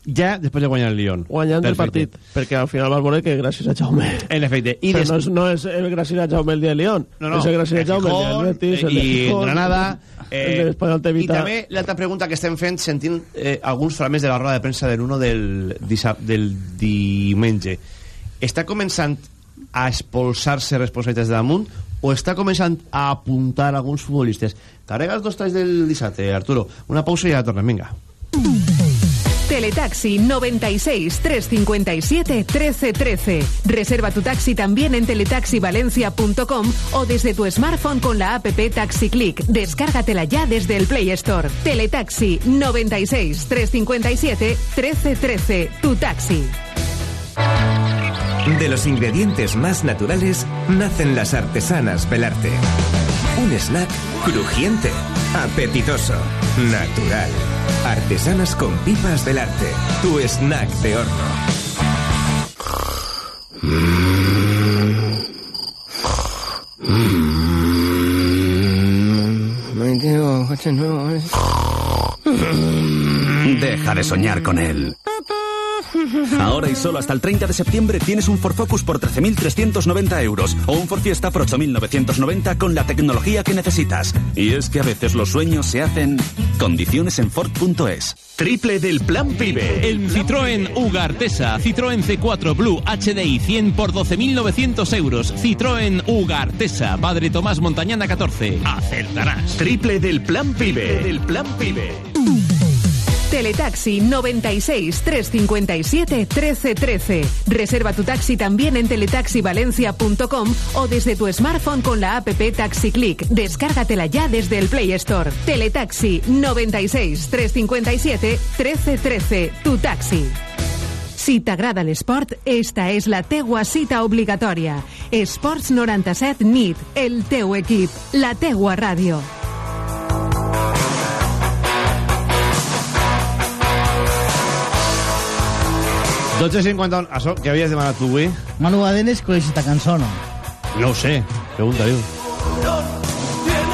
ja després de guanyar el Lyon Guanyant el Perfecte. partit, perquè al final vas veure que gràcies a Jaume... en efecte i Però des... no és, no és el gràcies a Jaume el dia de Lyon, No, no, és el gràcies a el Jaume el dia Gijón, del Betis, el de i Gijón, Granada el eh, de TV i també l'altra pregunta que estem fent sentint eh, alguns fragments de la roda de premsa de l'uno del, del diumenge està començant a expulsar-se responsabilitats de damunt o està començant a apuntar alguns futbolistes carrega dos talls del dissabte Arturo una pausa i ja tornem vinga Teletaxi 96 357 1313. Reserva tu taxi también en teletaxivalencia.com o desde tu smartphone con la app Taxi Click. Descárgatela ya desde el Play Store. Teletaxi 96 357 1313. Tu taxi. De los ingredientes más naturales nacen las artesanas Belarte. Un snack crujiente, apetitoso, natural. Artesanas con pipas Belarte. Tu snack de horno. Deja de soñar con él. Ahora y solo hasta el 30 de septiembre tienes un Ford Focus por 13.390 euros o un Ford Fiesta por 8.990 con la tecnología que necesitas. Y es que a veces los sueños se hacen condiciones en Ford.es. Triple del Plan Pibe. En Citroën Uga Artesa, Citroën C4 Blue HDI 100 por 12.900 euros. Citroën Uga Artesa, Padre Tomás Montañana 14. Acertarás. Triple del Plan Pibe. Del Plan Pibe. Teletaxi 96 357 1313. Reserva tu taxi también en teletaxivalencia.com o desde tu smartphone con la app Taxi Click. Descárgatela ya desde el Play Store. Teletaxi 96 357 1313. Tu taxi. Si t'agrada l'esport, esta és la teua cita obligatòria. Esports 97 NIT, el teu equip, la teua ràdio. Dotze cinquanta... Això, què havies demanat tu avui? Manu Badenes coneix esta cançó, no? No ho sé. Pregunta, diu.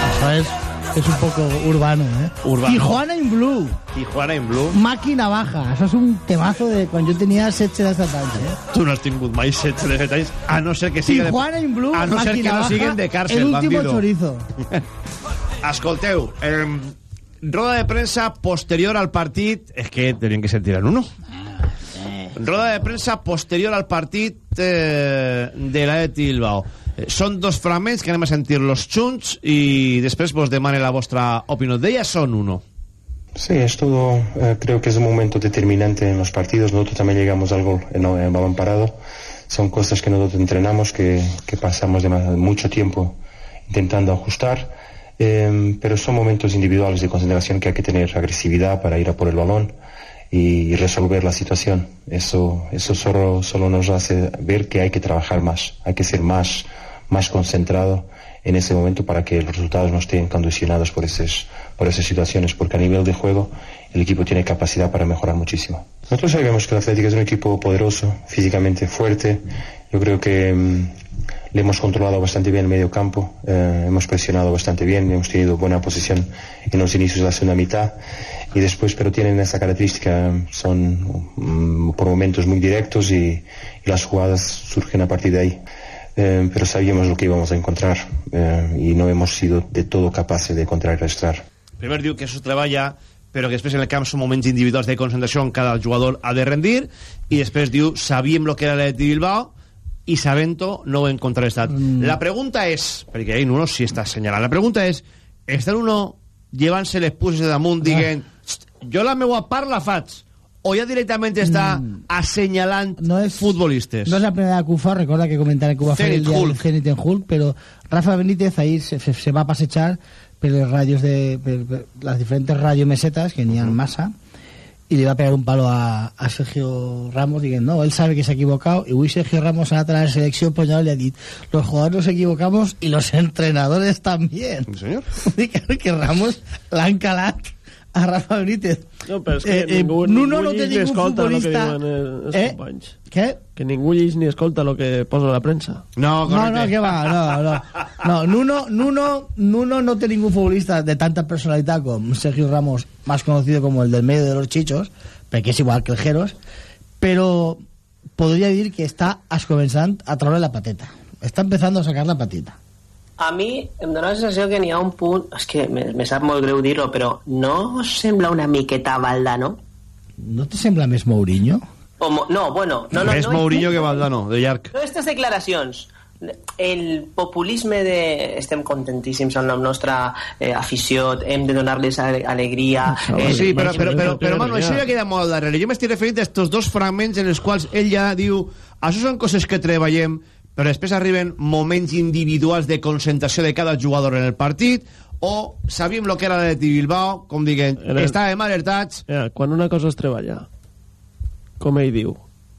Això és, és un poco urbano, ¿eh? Urbano. Tijuana in Blue. Tijuana in Blue. Máquina baja. Això és un temazo de quan jo tenia 16 de anys, eh? Tu no has tingut mai 16 de set anys, a no ser que sigui... Tijuana in Blue, a no ser que no siguin de càrcel, el último bandido. chorizo. Escolteu, eh, roda de premsa posterior al partit... És que tenien que sentir en uno. Roda de premsa posterior al partit eh, de la Eti Bilbao. Eh, Són dos fragments que anem a sentir los junts i després vos demane la vostra opinió. D'ella són uno. Sí, es todo, eh, creo que es un momento determinante en los partidos. Nosotros también llegamos al gol en, en balón parado. Son cosas que nosotros entrenamos, que, pasamos dema- mucho tiempo intentando ajustar. Eh, pero son momentos individuales de concentración que hay que tener agresividad para ir a por el balón y, resolver la situación. Eso, eso solo, solo nos hace ver que hay que trabajar más, hay que ser más, más concentrado en ese momento para que los resultados no estén condicionados por esas, por esas situaciones, porque a nivel de juego el equipo tiene capacidad para mejorar muchísimo. Nosotros sabemos que el Atlético es un equipo poderoso, físicamente fuerte. Yo creo que mm, le hemos controlado bastante bien el medio campo, eh, hemos presionado bastante bien, hemos tenido buena posición en los inicios de la segunda mitad y después, pero tienen esa característica, son mm, por momentos muy directos y, las jugadas surgen a partir de ahí. Eh, pero sabíamos lo que íbamos a encontrar eh, y no hemos sido de todo capaces de contrarrestar. Primer diu que això es treballa però que després en el camp són moments individuals de concentració on cada jugador ha de rendir i després diu, sabíem lo que era l'Atleti Bilbao i sabent-ho no ho hem contrarestat. Mm. La pregunta és, perquè ahí uno sí està assenyalant, la pregunta és, està uno llevant-se les puces de damunt dient, "Xt, jo la meua part la faig, o ja directament està mm. assenyalant no és, futbolistes? No es la primera que ho fa, recuerda que comentaré que ho va fer el del Hulk. Zenit en Hulk, pero Rafa Benítez ahí se, se, se va a pasechar por los radios de per- per las diferentes radiomesetas que tenían masa y le va a pegar un palo a, a Sergio Ramos diciendo, no, él sabe que se ha equivocado y hoy Sergio Ramos ha a la selección pues ya le ha dicho, los jugadores nos equivocamos y los entrenadores también. señor? que Ramos l'han calat a Rafa Benítez. No, però és que Eh, eh, ningú, Nuno ningú no té llis ni ningú escolta el que diuen els, Eh? companys. Què? Que ningú llis ni escolta el que posa la premsa. No, No, no, que va, no, no. No, Nuno, Nuno, Nuno no té ningún futbolista de tanta personalidad como Sergio Ramos, más conocido como el del medio de los chichos, porque es igual que el Jeros, pero podría decir que está començant a traure la pateta. Está empezando a sacar la patita. A mi em dóna la sensació que n'hi ha un punt... És que me, me sap molt greu dir-ho, però no sembla una miqueta Valdano? No te sembla més Mourinho? O, Mo- no, bueno... No, no, Més no, Mourinho que Valdano, de llarg. No aquestes declaracions. El populisme de estem contentíssims amb la nostra eh, afició, hem de donar-les ale- alegria... Eh, Sí, però, però, però, però Manu, això ja queda molt darrere. Jo m'estic referint a estos dos fragments en els quals ell ja diu això són coses que treballem, però després arriben moments individuals de concentració de cada jugador en el partit, o sabíem lo que era l'Atleti Bilbao, com diguen, En el- estàvem alertats... Ja, quan una cosa és treballar, com ell diu,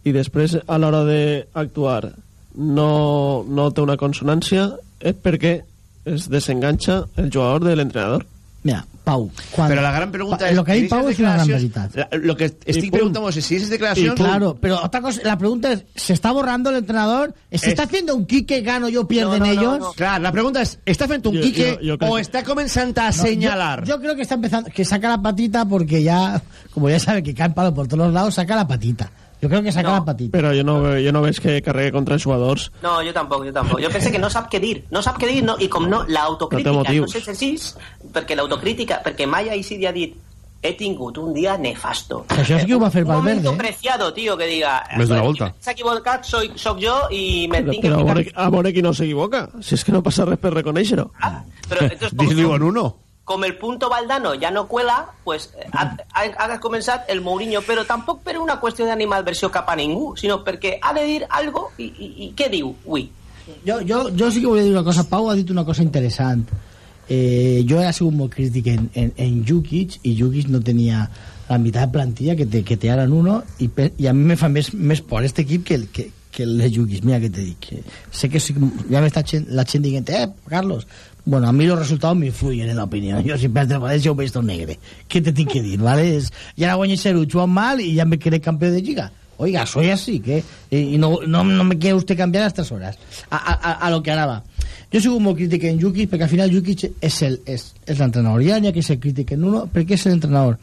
i després a l'hora d'actuar no, no té una consonància, és perquè es desenganxa el jugador de l'entrenador. Mira, Pau, quan... Però la gran pregunta Pa- és... Lo que ha dit Pau és una gran veritat. La- Lo que estic preguntant és si esas declaracions... Claro, pero otra cosa, la pregunta es, ¿se está borrando el entrenador? ¿Se está haciendo un Quique, gano yo, pierden ellos? Clar, la pregunta és, està fent un Jo- quique crec o està començant a No, señalar? Yo, yo creo que está empezando, que saca la patita porque ya, como ya sabe que cae palo por todos los lados, saca la patita. Yo creo que saca la patita. Però jo no, ve- jo no veig que carregui contra els jugadors. No, jo tampoc, jo tampoc. Jo penso que no sap què dir. No sap què dir, no, i com no, l'autocrítica No no, té motius. s'exercís, perquè l'autocrítica, perquè mai així ha dit he tingut un dia nefasto. Això és que ho va fer Un Valverde. momento preciado, tío, que diga... Més d'una volta. S'ha equivocat, soy, soc jo i me Però, tinc que però a, ficar... veure, a veure qui no s'equivoca. Si és que no passa res per reconèixer-ho. Però, entonces, Diu en uno. Com el punto Valdano ja no cuela, pues eh, ha, ha, ha començat el Mourinho, però tampoc per una qüestió d'animalversió cap a ningú, sinó perquè ha de dir algo i, i, i què diu avui? Jo, jo, jo sí que volia dir una cosa. Pau ha dit una cosa interessant. Eh, jo he sigut molt crític en, en, en Jukic i Jukic no tenia la meitat de plantilla que té, que té ara en uno i, i a mi me fa més, més por este equip que, el, que, que de Jukic. Mira que te dic. Sé que sí, ja m'està la gent dient, eh, Carlos, Bueno, a mí los resultados me influyen en la opinión. Yo siempre el Valencia ho veig tot negre. ¿Qué te tengo que dir, vale? Es, ya la guanyé ser Juan mal y ya me quedé campeón de Liga. Oiga, soy así, que y no, no, no me quiere usted cambiar a estas horas. A, a, a lo que anava. Jo soc molt crític en Jukic perquè al final Jukic és el, és, és l'entrenador. Ja n'hi ha que ser crític en uno perquè és l'entrenador.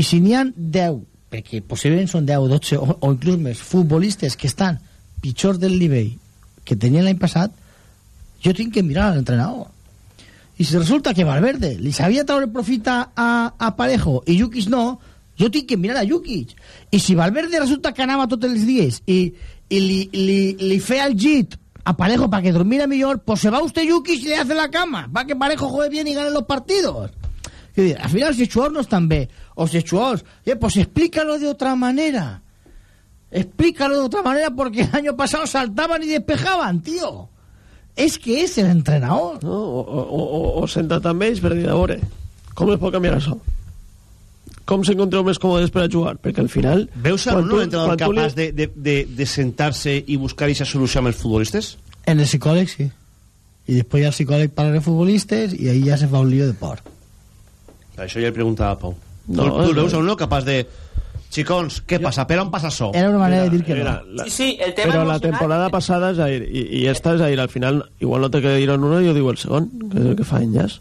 I si n'hi ha 10, perquè possiblement són 10 o 12 o, o inclús més futbolistes que estan pitjors del nivell que tenien l'any passat, jo tinc que mirar a l'entrenador y si resulta que Valverde li sabia traure profit a, a Parejo i Jukic no, jo tinc que mirar a Jukic. I si Valverde resulta que anava tots els dies i, i li, li, li el a Parejo para que durmiera mejor, pues se va usted Jukic y le hace la cama, para que Parejo juegue bien y gane los partidos. Al final si Chuor no están bien, o si eh, pues explícalo de otra manera. Explícalo de otra manera porque el año pasado saltaban y despejaban, tío. És que és l'entrenador. No? O, o, o, o sentat amb ells per dir, a veure, com es pot canviar això? Com s'encontreu més còmodes per a jugar? Perquè al final... Veus a un entrenador capaç li... de, de, de, de sentar-se i buscar aquesta solució amb els futbolistes? En el psicòleg, sí. I després el psicòleg parla de futbolistes i ahí ja se fa un lío de por. Això ja li preguntava a Pau. No, tu, tu veus a un capaç de Chicons, què passa? Per on passa això? Era una manera de dir que era, no. La, sí, sí, el tema però la temporada passada, Jair, i, i esta, Jair, al final, igual no té que dir en uno, jo digo el segon, que és el que fa Enjas.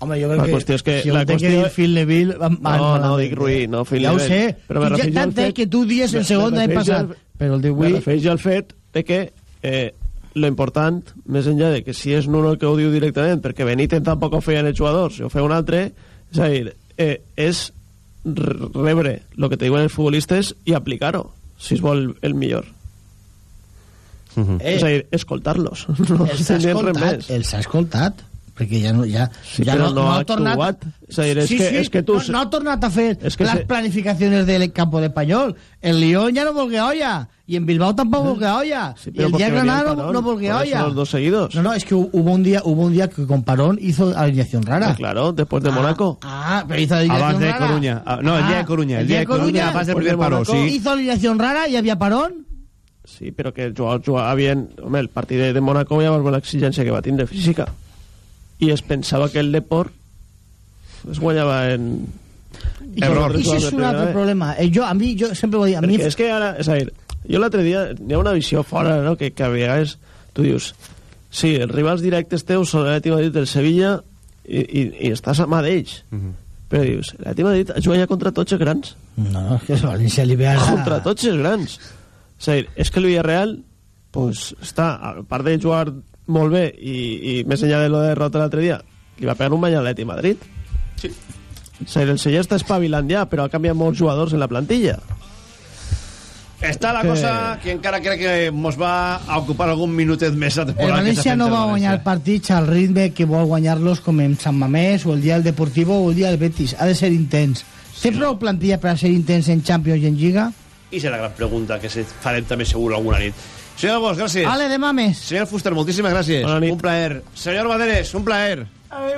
Home, jo crec la qüestió és que... Si la qüestió... que dir Phil Neville... Va, va, no, no, dic Rui, no, Phil ja Neville. Ja ho sé, però me ja, tant fet, que tu dies el segon d'any passat, però el d'avui... Me refereix al fet de que eh, lo important, més enllà de que si és Nuno el que ho diu directament, perquè Benítez tampoc ho feien els jugadors, si ho feia un altre, és a dir, eh, és rebre el que te diuen els futbolistes i aplicar-ho, si es vol el millor. Uh -huh. eh, és a dir, escoltar-los. No els ha escoltat, els ha escoltat perquè ja no, ja, sí, ja no, no, ha, ha tornat actuat. és dir, és sí, que, sí, és que tu... no, no ha tornat a fer és que les se... planificacions del campo de Panyol el Lyon ja no volgué olla i en Bilbao tampoc volgué olla. Sí, y el día Granada no, no volgué olla. los dos seguidos. No, no, es que hubo un día hubo un día que con Parón hizo alineación rara. Ah, claro, después de ah, Mónaco. ah, pero hizo alineación Abans de rara. Coruña. Ah, no, el día de Coruña el día de Coruña, abans del primer Parón sí. hizo alineación rara y había Parón. Sí, però que els jugadors jugaven... Home, el partit de, de Mónaco ja va l'exigència que va tindre física i es pensava que el Deport es guanyava en... I això és un altre problema. Eh, jo, a mi, jo sempre vull dir... A mi... és que ara, és a dir, jo l'altre dia hi ha una visió fora, no?, que, que a vegades tu dius sí, els rivals directes teus són l'Atleti Madrid del Sevilla i, i, i estàs a mà d'ells. Uh -huh. Però dius, l'Atleti Madrid juga ja contra tots els grans. No, és que València li ve a... Contra tots els grans. És a dir, és que el Villarreal pues, està, a part de jugar molt bé i, i més enllà de lo de derrota l'altre dia li va pegar un bany a l'Eti Madrid sí. o sigui, el Sella està espavilant ja però ha canviat molts jugadors en la plantilla està la que... cosa que encara crec que mos va a ocupar algun minutet més la temporada. El València no va guanyar partits al ritme que vol guanyar-los com en Sant Mamés o el dia del Deportivo o el dia del Betis. Ha de ser intens. Sí, Té prou plantilla per a ser intens en Champions i en Lliga? I serà la gran pregunta que se farem també segur alguna nit. Señor Bosch, gracias. Ale, de mames. Señor Fuster, muchísimas gracias. Un placer. Señor Baderes, un placer. Ai,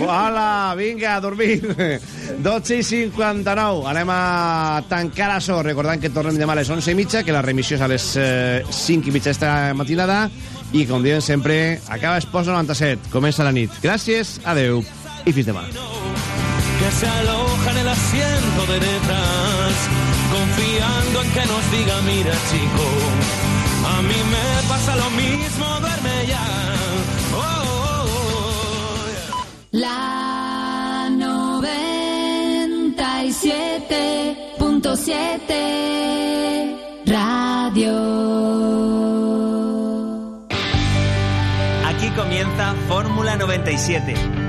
Hola, vinga, a dormir. 12 i 59. Anem a tancar això. Recordant que tornem demà a les 11 i mitja, que la remissió és a les eh, 5 i mitja esta matinada. I, com diuen sempre, acaba Esports 97. Comença la nit. Gràcies, adeu i fins demà. Que se aloja en el asiento de detrás, confiando en que nos diga, mira chico, a mí me pasa lo mismo, duerme ya. Oh, oh, oh, yeah. La 97.7 Radio. Aquí comienza Fórmula 97.